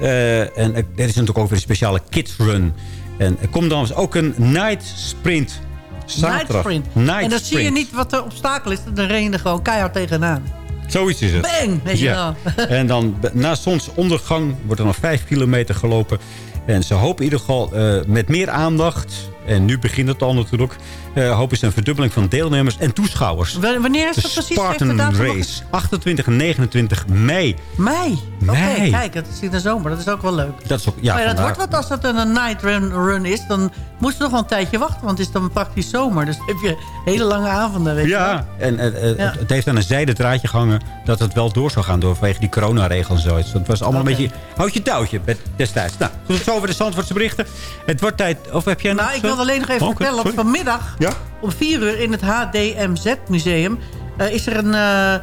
Eh, en er is natuurlijk ook weer een speciale kids run. En er komt dan ook een night sprint. Zaterdag. Night sprint. Night en dan zie je niet wat de obstakel is. Dan ren je er gewoon keihard tegenaan. Zoiets is het. Bang, weet je Ja. En dan na zonsondergang wordt er nog vijf kilometer gelopen. En ze hopen in ieder geval eh, met meer aandacht... en nu begint het al natuurlijk... eh, hopen ze een verdubbeling van deelnemers en toeschouwers. W- Wanneer is De dat precies? Spartan Race. 28 en 29 mei. Mei. Oké, kijk, het is in de zomer. Dat is ook wel leuk. Dat is ook... Ja, maar ja, dat wordt wat als het een night run, run is. Dan moet je nog wel een tijdje wachten. Want het is dan praktisch zomer. Dus dan heb je hele lange avonden. Weet je. Ja, en eh, eh, Ja. Het, het heeft aan een zijde draadje gehangen... dat het wel door zou gaan door vanwege die coronaregels en zoiets. Dat was allemaal een beetje houd je touwtje destijds. Nou, tot zover de Zandvoortse berichten. Het wordt tijd... Of heb jij Nou, nog ik zo- wil alleen nog even Oh, vertellen. sorry. Vanmiddag Ja? om 4 uur in het HDMZ-museum... eh, is, er een, eh, eh,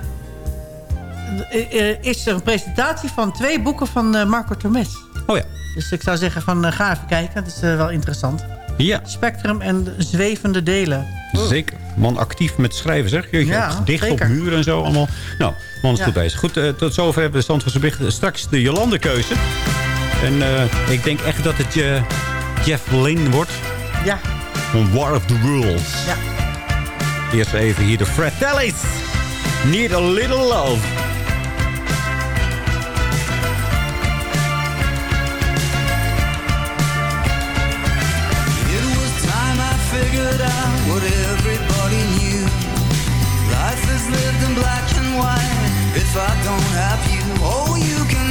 is er een presentatie van twee boeken van Marco Termes. Oh ja. Dus ik zou zeggen, van, ga even kijken. Dat is wel interessant. Ja. Spectrum en de zwevende delen. Zeker. Man actief met schrijven, zeg. Jeetje, Ja, op muren en zo allemaal. Nou, man is Ja. goed bezig. Goed, tot zover hebben we de Zandvoortse berichten. Straks de Jolande-keuze. En eh, ik denk echt dat het eh, Jeff Lynne wordt. Ja. Van War of the Worlds. Ja. Eerst even hier de Fratellis. Need a little love. It was time I figured out what everybody knew. Life is lived in black and white. If I don't have you, oh, you can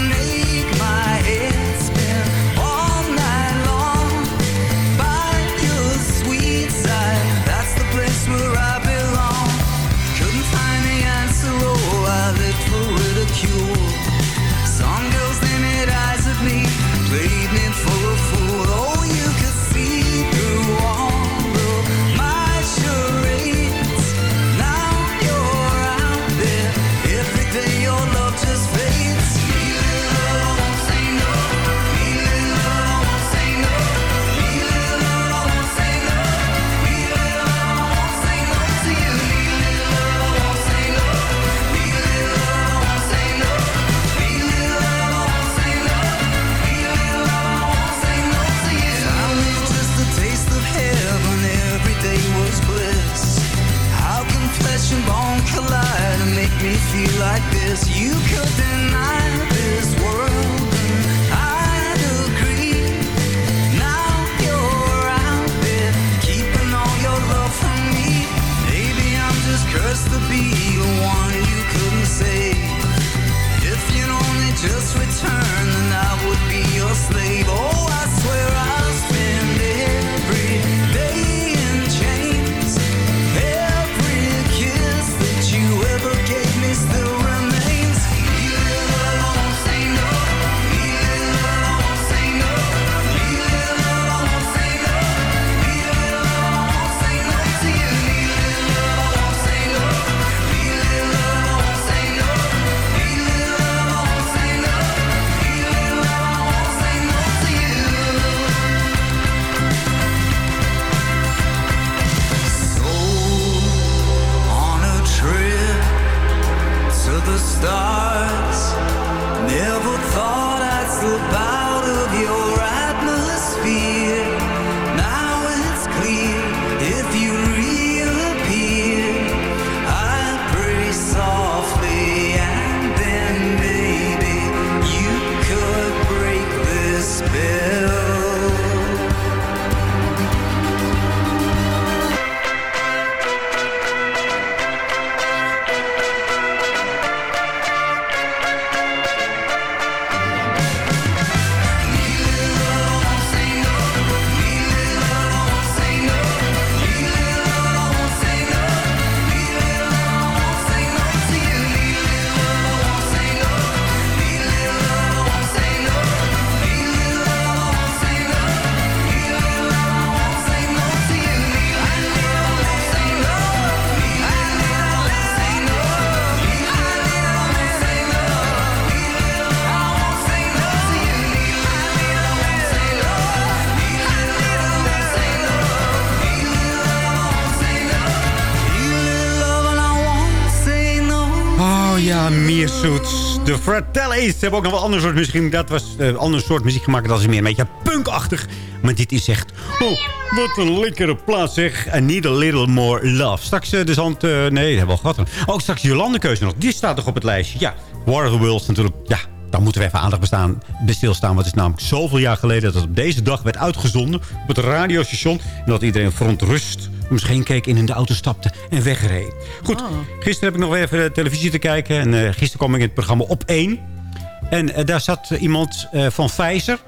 Fratellis. Ze hebben ook nog wel ander soort. Dat was een ander soort muziek gemaakt. Dat is meer een beetje punkachtig. Maar dit is echt... Oh, wat een lekkere plaats zeg. I need a little more love. Straks uh, de zand... Uh, nee, dat hebben we al gehad. Ook straks Jolande keuze nog. Die staat toch op het lijstje. Ja, War of the natuurlijk. Ja, dan moeten we even aandacht bestaan, stilstaan. Want het is namelijk zoveel jaar geleden dat het op deze dag werd uitgezonden. Op het radiostation. En dat iedereen verontrust misschien keek in en de auto stapte en wegreed. Goed, oh. gisteren heb ik nog even televisie te kijken. En uh, gisteren kwam ik in het programma Op 1. En uh, daar zat iemand uh, van Pfizer.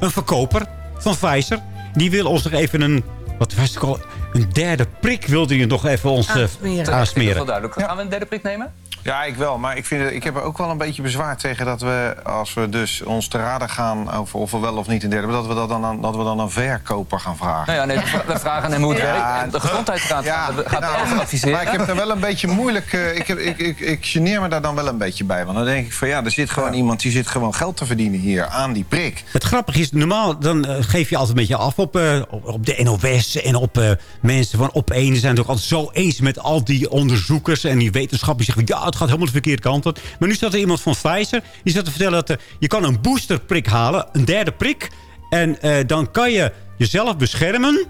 Een verkoper van Pfizer. Die wil ons nog even een... Wat was het al? Een derde prik wilde je nog even ons aansmeren. aansmeren. Dat is duidelijk. Gaan we een derde prik nemen? Ja, ik wel. Maar ik, vind, ik heb er ook wel een beetje bezwaar tegen dat we, als we dus ons te raden gaan over of we wel of niet een derde, dat we, dat dan, dat we dan een verkoper gaan vragen. Nou ja, nee, we vragen hem hoe het ja, werkt. De gezondheidsraad ja, gaat nou, over adviseren. Maar ik heb er wel een beetje moeilijk... Uh, ik, heb, ik, ik, ik geneer me daar dan wel een beetje bij. Want dan denk ik van ja, er zit gewoon iemand die zit gewoon geld te verdienen hier aan die prik. Het grappige is, normaal dan uh, geef je altijd een beetje af op, uh, op, de NOS en op mensen van op één. Ze zijn het ook altijd zo eens met al die onderzoekers en die wetenschappers. Die zeggen, ja, het gaat helemaal de verkeerde kant op. Maar nu staat er iemand van Pfizer. Die zat te vertellen dat je kan een boosterprik halen. Een derde prik. En dan kan je jezelf beschermen.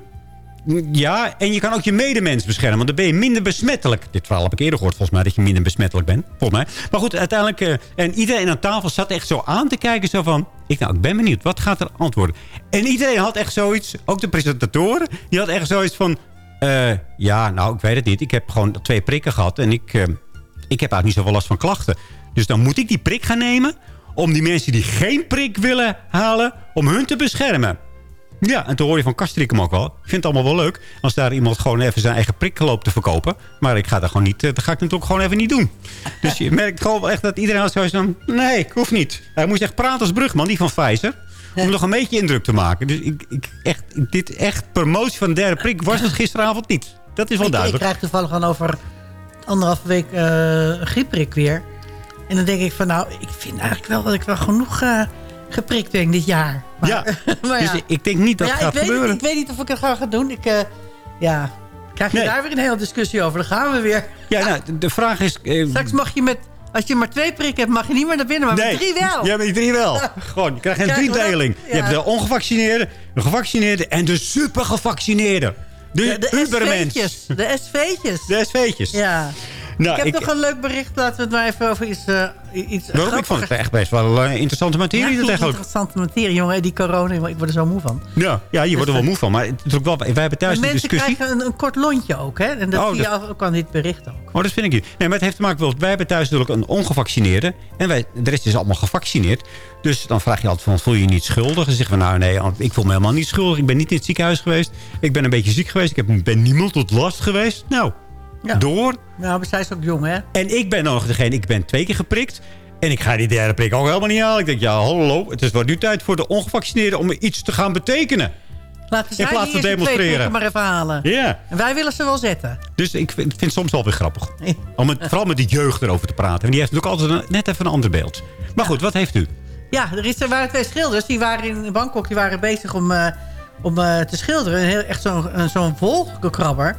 Ja, en je kan ook je medemens beschermen. Want dan ben je minder besmettelijk. Dit verhaal heb ik eerder gehoord, volgens mij, dat je minder besmettelijk bent. Volgens mij. Maar goed, uiteindelijk... Uh, en iedereen aan tafel zat echt zo aan te kijken. Zo van, ik, nou, ik ben benieuwd. Wat gaat er antwoorden? En iedereen had echt zoiets... Ook de presentatoren. Die had echt zoiets van... Ja, nou, ik weet het niet. Ik heb gewoon twee prikken gehad. En ik, ik heb eigenlijk niet zoveel last van klachten. Dus dan moet ik die prik gaan nemen... om die mensen die geen prik willen halen... om hun te beschermen. Ja, en toen hoor je van Kastrikum ook wel. Ik vind het allemaal wel leuk als daar iemand gewoon even zijn eigen prik loopt te verkopen. Maar ik ga dat gewoon niet, dat ga ik natuurlijk gewoon even niet doen. Dus je merkt gewoon echt dat iedereen zoiets van, nee, ik hoef niet. Hij moest echt praten als Brugman, die van Pfizer. Om nog een beetje indruk te maken. Dus ik, ik, echt, dit echt promotie van de derde prik was het gisteravond niet. Dat is wel ik, duidelijk. Ik krijg toevallig aan over anderhalve week uh, een griepprik weer. En dan denk ik van, nou, ik vind eigenlijk wel dat ik wel genoeg... Uh, geprikt ben dit jaar. Maar, ja, maar ja. dus ik denk niet dat ja, het gaat ik weet, gebeuren. Ik weet niet of ik het ga gaan doen. Ik, uh, ja, krijg je nee. daar weer een hele discussie over. Dan gaan we weer. Ja, nou, de vraag is... Straks mag je met... Als je maar twee prikken hebt, mag je niet meer naar binnen. Maar nee, met drie wel. Ja, met drie wel. Gewoon, je krijgt een driedeling. Ja. Je hebt de ongevaccineerde, de gevaccineerde en de supergevaccineerde. De, de ubermens. SV'tjes. De SV'tjes. De SV'tjes. Ja. Nou, ik heb ik, nog een leuk bericht. Laten we het maar even over iets, uh, iets Waarom? Ik vond het echt best wel uh, interessante materie. Ja, interessante materie, jongen. Die corona, ik word er zo moe van. Ja, ja je wordt er wel moe van. Maar het is ook wel, wij hebben thuis de discussie... mensen krijgen een, een, kort lontje ook, hè? En dat oh, zie je dat... ook aan dit bericht ook. Oh, dat vind ik niet. Nee, maar het heeft te maken met... Wij hebben thuis natuurlijk een ongevaccineerde. En wij, de rest is allemaal gevaccineerd. Dus dan vraag je altijd van, voel je je niet schuldig? En dan zeggen we, nou nee, ik voel me helemaal niet schuldig. Ik ben niet in het ziekenhuis geweest. Ik ben een beetje ziek geweest. Ik heb, ben niemand tot last geweest. Nou, ja. door. Nou, maar zij is ook jong, hè? En ik ben dan nog degene, ik ben twee keer geprikt. En ik ga die derde prik ook helemaal niet halen. Ik denk, ja, hallo, het is wordt nu tijd voor de ongevaccineerden om iets te gaan betekenen. Laten zij in plaats van demonstreren. maar even halen. Ja. En wij willen ze wel zetten. Dus ik vind, vind het soms wel weer grappig. Om met, vooral met de jeugd erover te praten. En die heeft natuurlijk altijd een, net even een ander beeld. Maar goed, wat heeft u? Ja, er, is, er waren twee schilders. Die waren in Bangkok die waren bezig om, uh, om uh, te schilderen. Heel, echt zo'n zo'n wolkenkrabber.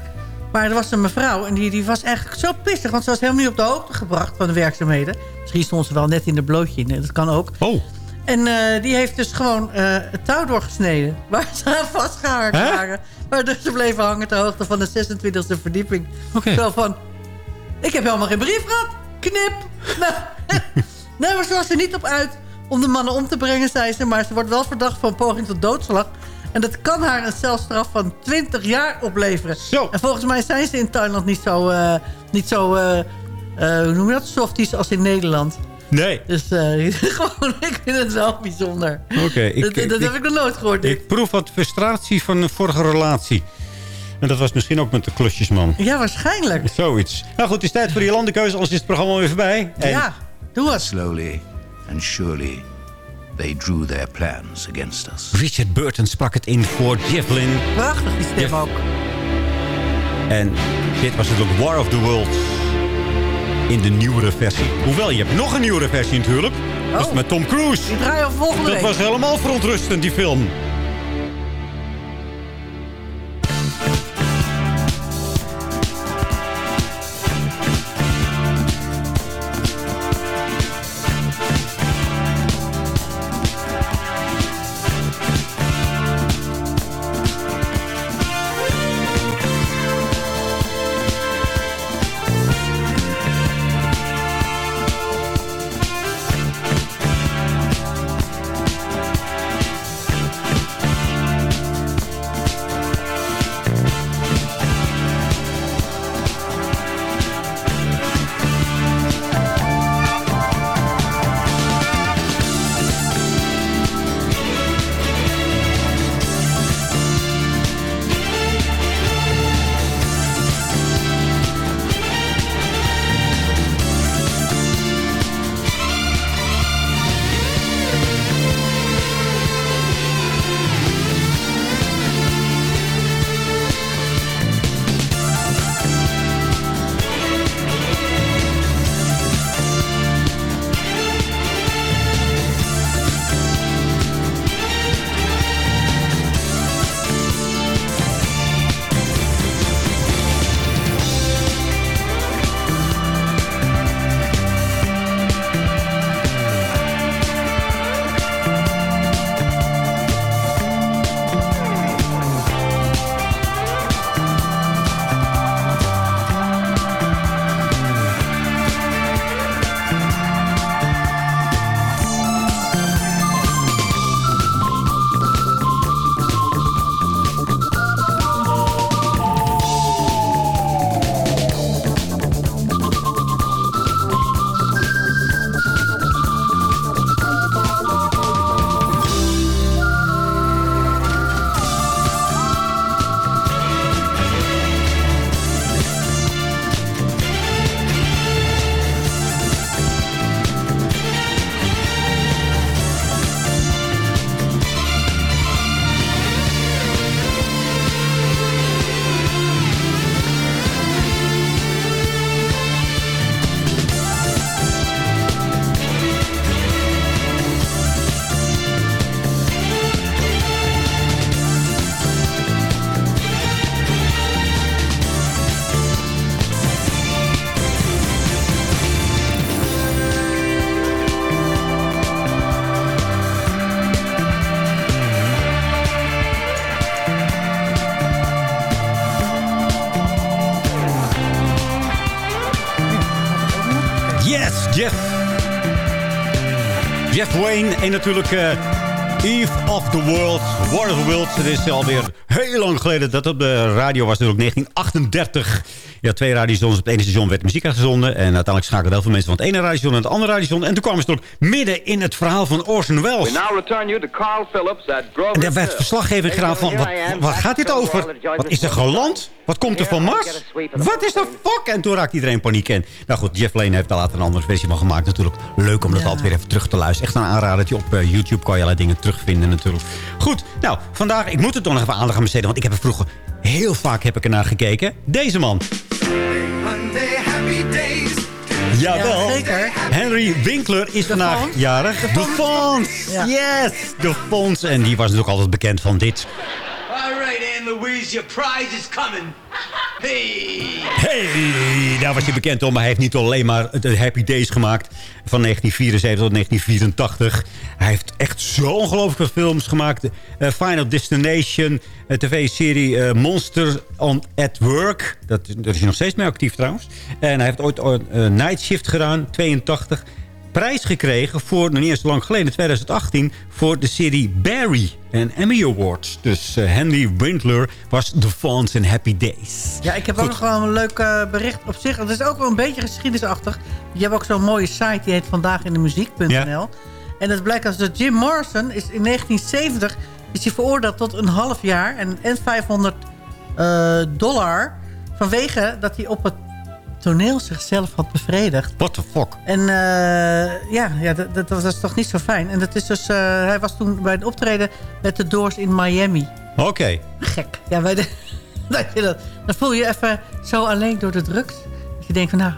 Maar er was een mevrouw en die, die was eigenlijk zo pissig. Want ze was helemaal niet op de hoogte gebracht van de werkzaamheden. Misschien stond ze wel net in de blootje in. Dat kan ook. Oh. En uh, die heeft dus gewoon uh, het touw doorgesneden. Waar ze aan vastgehaakt waren. Waardoor ze bleven hangen ter hoogte van de 26e verdieping. Oké. Zo van... Ik heb helemaal geen brief gehad. Knip. nou, nee, maar ze was er niet op uit om de mannen om te brengen, zei ze. Maar ze wordt wel verdacht van poging tot doodslag. En dat kan haar een celstraf van 20 jaar opleveren. Zo. En volgens mij zijn ze in Thailand niet zo, uh, niet zo uh, uh, hoe noem je dat, softies als in Nederland. Nee. Dus gewoon, ik vind het wel bijzonder. Oké. Okay, dat, dat heb ik nog nooit gehoord. Ik proef wat frustratie van een vorige relatie. En dat was misschien ook met de klusjesman. Ja, waarschijnlijk. Zoiets. Nou goed, het is tijd voor die landenkeuze. Anders is het programma weer voorbij. En... Ja, doe het. Slowly and surely they drew their plans against us. Richard Burton sprak het in voor Devlin. Prachtig die stem ook. En dit was natuurlijk War of the Worlds. In de nieuwere versie. Hoewel, je hebt nog een nieuwere versie natuurlijk. Oh. Dat is met Tom Cruise. Die draaien volgende Dat week. was helemaal verontrustend, die film. Natuurlijk eh, Eve of the World. War of the World. Het is alweer heel lang geleden dat op de radio was. Natuurlijk 1938. Ja, twee radiostations. Op het ene station werd muziek uitgezonden. En uiteindelijk schakelden heel veel mensen van het ene radiostation naar het andere radiostation. En toen kwamen ze natuurlijk midden in het verhaal van Orson Welles. We now return you to Carl Phillips at Grover En daar werd verslaggeving gedaan van, wat, waar gaat dit over? Wat is er geland? Wat komt er van Mars? Wat is de fuck? En toen raakte iedereen in paniek. En nou goed, Jeff Lane heeft daar later een andere versie van gemaakt natuurlijk. Leuk om dat altijd weer even terug te luisteren. Echt een aanradertje. Op eh, YouTube kan je allerlei dingen terugvinden natuurlijk. Goed, nou, vandaag, ik moet er toch nog even aandacht aan besteden. Want ik heb er vroeger, heel vaak heb ik er naar gekeken. Deze man. Jawel. Ja, zeker. Henry Winkler is vandaag Fonz? jarig. De De Fonz. Fonds. Ja. Yes, de Fonds. En die was natuurlijk altijd bekend van dit. All right, Anne Louise, your prize is coming. Hey! Hey, daar was hij bekend om. Maar hij heeft niet alleen maar de Happy Days gemaakt. Van 1974 tot 1984. Hij heeft echt zo ongelooflijk veel films gemaakt. Eh, Final Destination. Een tv-serie eh, Monster on at Work. Dat, is- daar is hij nog steeds mee actief trouwens. En hij heeft ooit eh, Night Shift gedaan. 82 prijs gekregen voor, nog niet eens lang geleden, 2018... voor de serie Barry, een Emmy Award. Dus eh, Henry Winkler was The Fonz in Happy Days. Ja, ik heb ook nog wel een leuk eh, bericht op zich. Het is ook wel een beetje geschiedenisachtig. Je hebt ook zo'n mooie site, die heet vandaagindemuziek.nl. Ja. En het blijkt als dat Jim Morrison is in 1970 is hij veroordeeld tot een half jaar en, en 500 eh, dollar... vanwege dat hij op het toneel zichzelf had bevredigd. What the fuck? En eh, ja, ja dat, dat, was- dat is toch niet zo fijn. En dat is dus, eh, hij was toen bij een optreden met de Doors in Miami. Oké. Gek. Ja, bij de, dat je dat, dan voel je je even zo alleen door de drugs. Dat je denkt van, nou,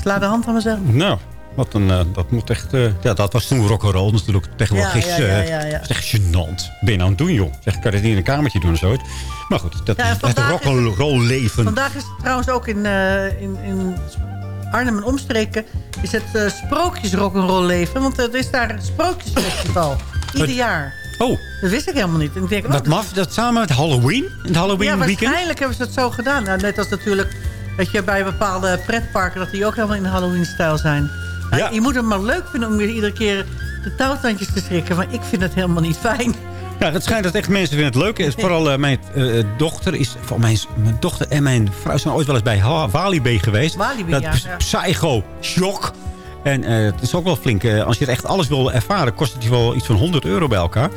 sla de hand aan mezelf. Nou, wat een, eh, dat moet echt... eh, ja, dat was toen rock'n'roll natuurlijk. Tegenwoordig Ja, is ja, ja, eh, ja, ja. is echt gênant. Ben je nou aan het doen, joh? Zeg, kan je dit niet in een kamertje doen of zoiets? Maar goed, dat Ja, het rock'n'roll leven. Vandaag is het trouwens ook in, eh, in, in Arnhem en omstreken... is het uh, sprookjes rock'n'roll leven. Want er is daar een sprookjesfestival. Ieder jaar. Oh, Dat wist ik helemaal niet. Ik denk, oh, dat maf, dat samen met Halloween? Het Halloween ja, weekend? waarschijnlijk hebben ze dat zo gedaan. Nou, net als natuurlijk dat je bij bepaalde pretparken... dat die ook helemaal in Halloween-stijl zijn. Ja. Je moet het maar leuk vinden om weer iedere keer de touwtandjes te schrikken. Maar ik vind het helemaal niet fijn. Ja, het schijnt dat echt mensen vinden het leuk. Is Vooral eh, mijn eh, dochter is... Van mijn, mijn dochter en mijn vrouw zijn ooit wel eens bij Walibi geweest. Walibi, dat ja, psycho shock. En eh, het is ook wel flink. als je echt alles wil ervaren, kost het je wel iets van 100 euro bij elkaar.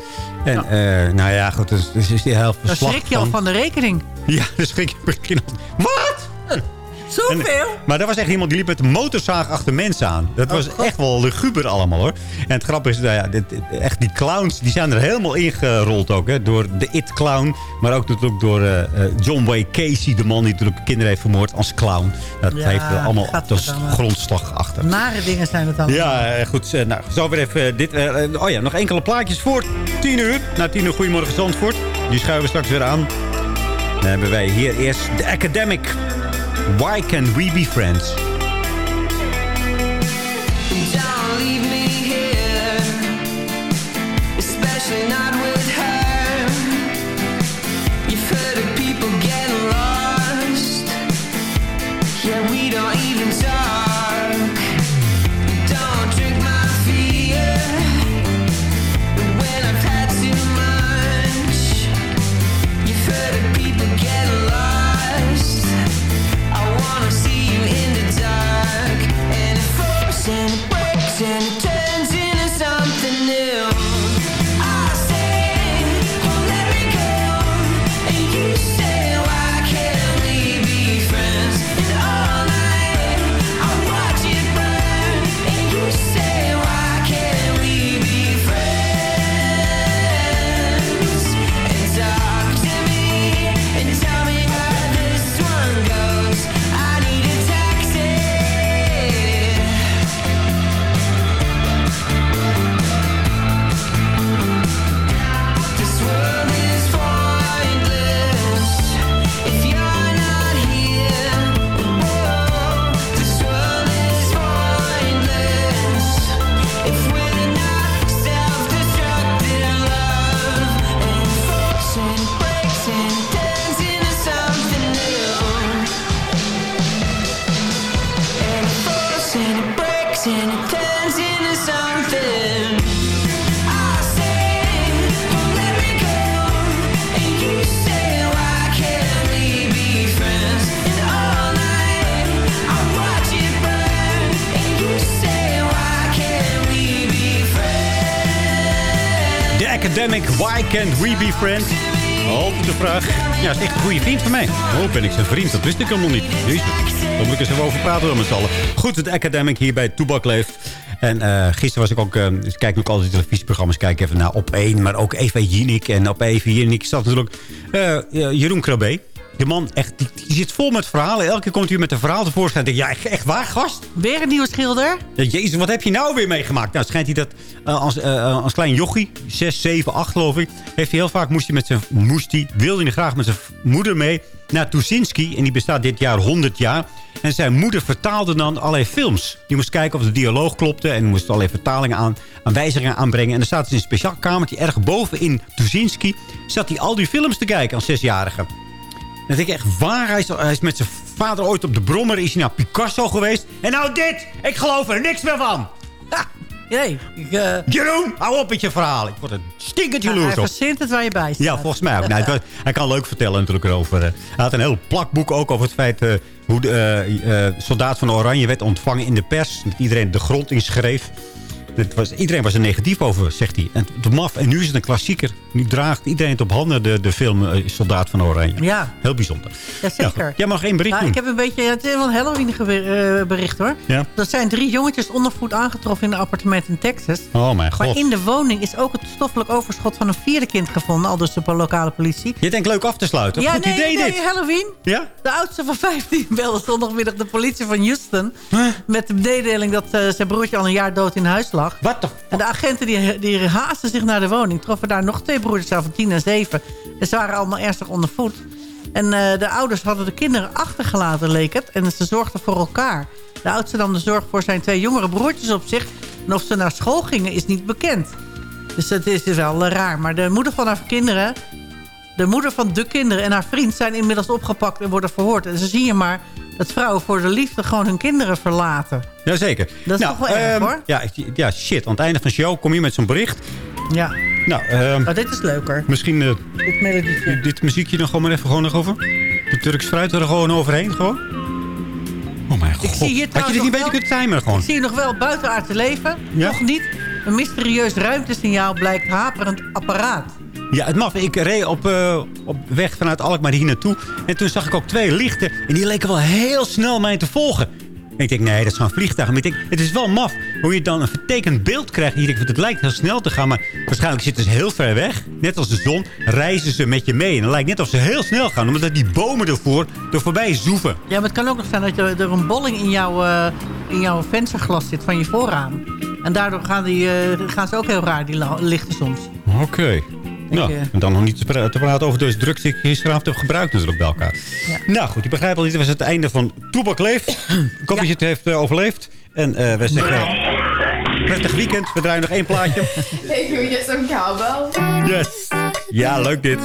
En nou ja, goed. Dus, dus is die helft Dan verslag schrik je al van de rekening. Ja, dan schrik je begin. Wat? Zoveel? Maar er was echt iemand die liep met een motorzaag achter mensen aan. Dat was echt wel luguber allemaal hoor. En het grappige is, nou ja, dit, echt die clowns die zijn er helemaal ingerold ook. Hè, door de It Clown. Maar ook natuurlijk door eh, eh, John Wayne Casey. De man die natuurlijk kinderen heeft vermoord als clown. Dat Ja, heeft er allemaal de gadverdamme. grondslag achter. Nare dingen zijn het allemaal. Ja, eh, goed. eh, Nou, zo weer even dit. eh, eh, oh ja, nog enkele plaatjes voor 10 uur. Na 10 uur, Goedemorgen Zandvoort. Die schuiven we straks weer aan. Dan hebben wij hier eerst The Academic. Why can we be friends? Don't leave me here, especially not with can't we be friends? Altijd de vraag. Ja, is echt een goede vriend van mij. Oh, ben ik zijn vriend? Dat wist ik helemaal niet. Jezus. Daar moet ik eens even over praten dan met z'n allen. Goed, het Academic hier bij Toebak leeft. En eh, gisteren was ik ook... ik kijk ook altijd televisieprogramma's. Kijk even naar Op 1, maar ook Eva Jinek. En Op Eva Jinek zat natuurlijk eh, Jeroen Krabbe. De man, echt, die, die zit vol met verhalen. Elke keer komt hij met een verhaal tevoorschijn. En denk ja, echt, waar, gast? Weer een nieuwe schilder? Ja, jezus, wat heb je nou weer meegemaakt? Nou, schijnt hij dat eh, als, eh, als klein jochie, 6, 7, 8 geloof ik... heeft hij heel vaak, moest hij met zijn, moest hij, wilde hij graag met zijn moeder mee naar Tuschinski. En die bestaat dit jaar 100 jaar. En zijn moeder vertaalde dan allerlei films. Die moest kijken of de dialoog klopte. En moest allerlei vertalingen aan, aanwijzingen aanbrengen. En dan staat dus in een speciaal kamertje erg boven in Tuschinski... zat hij al die films te kijken als zesjarige. Dan denk ik echt, waar? Hij is, hij is met zijn vader ooit op de brommer. Is hij naar Picasso geweest. En nou dit! Ik geloof er niks meer van. Nee. Ik, eh, Jeroen, hou op met je verhaal. Ik word een stinkend hij jaloers op. verzint het waar je bij staat. Ja, volgens mij ook. Was- hij kan leuk vertellen natuurlijk erover. eh. Hij had een heel plakboek ook over het feit... eh, hoe de soldaat van Oranje werd ontvangen in de pers. Dat iedereen de grond inschreef. Het was, iedereen was er negatief over, zegt hij. En de maf. En nu is het een klassieker. Nu draagt iedereen het op handen, de, de film eh, Soldaat van Oranje. Ja. Heel bijzonder. Jazeker. Ja, Jij mag één bericht Nou, doen. ik heb een beetje, het is wel een Halloween eh, bericht hoor. Ja. Er zijn drie jongetjes ondervoed aangetroffen in een appartement in Texas. Oh mijn Maar god. in de woning is ook het stoffelijk overschot van een vierde kind gevonden. Al dus de lokale politie. Je denkt leuk af te sluiten. ja, Goed nee, idee nee, dit. Halloween. Ja? De oudste van 15 belde zondagmiddag de politie van Houston. Met de mededeling dat eh, zijn broertje al een jaar dood in huis lag. Wat de En de agenten die, die haasten zich naar de woning. Troffen daar nog twee broers aan van 10 en 7. En ze waren allemaal ernstig ondervoed. En eh, de ouders hadden de kinderen achtergelaten, leek het. En ze zorgden voor elkaar. De oudste nam de zorg voor zijn twee jongere broertjes op zich. En of ze naar school gingen is niet bekend. Dus het is wel eh, raar. Maar de moeder van haar kinderen... De moeder van de kinderen en haar vriend zijn inmiddels opgepakt en worden verhoord. En ze zien je maar dat vrouwen voor de liefde gewoon hun kinderen verlaten. Jazeker. Dat is toch wel erg, ehm, hoor. Ja, ja, shit. Aan het einde van de show kom je met zo'n bericht. Ja. Nou, Oh, dit is leuker. misschien eh, Dit melodietje. dit muziekje nog gewoon maar even gewoon nog over. De Turks fruit er gewoon overheen, gewoon. Oh mijn god. Ik zie hier Had je dit niet beter kunnen timen gewoon? Ik zie nog wel buitenaardse leven. Ja? Nog niet. Een mysterieus ruimtesignaal blijkt haperend apparaat. Ja, het maf. Ik reed op, eh, op weg vanuit Alkmaar hier naartoe. En toen zag ik ook twee lichten. En die leken wel heel snel mij te volgen. En ik denk, nee, dat is een vliegtuig. Maar ik denk, het is wel maf hoe je dan een vertekend beeld krijgt. Hier, denk ik, het lijkt heel snel te gaan, maar waarschijnlijk zitten ze heel ver weg. Net als de zon reizen ze met je mee. En het lijkt net of ze heel snel gaan, omdat die bomen ervoor er voorbij zoeven. Ja, maar het kan ook nog zijn dat er er een bolling in jouw, eh, in jouw vensterglas zit van je voorraam. En daardoor gaan, die, eh, gaan ze ook heel raar, die lichten soms. Oké. Nou, eh, en dan nog niet te, pra- te praten over de drugs die ik gisteravond heb gebruikt natuurlijk bij elkaar. Nou goed, je begrijpt al, dit was het einde van Toebak Leeft. Ik hoop dat je het heeft eh, overleefd. En eh, we zeggen, prettig weekend. We draaien nog één plaatje. Ik doe je zo'n cowbell. Yes. Ja, leuk dit.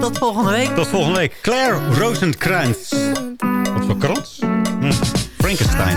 Tot volgende week. Tot volgende week. Claire Rosenkrantz. Wat voor krans? Hm. Frankenstein.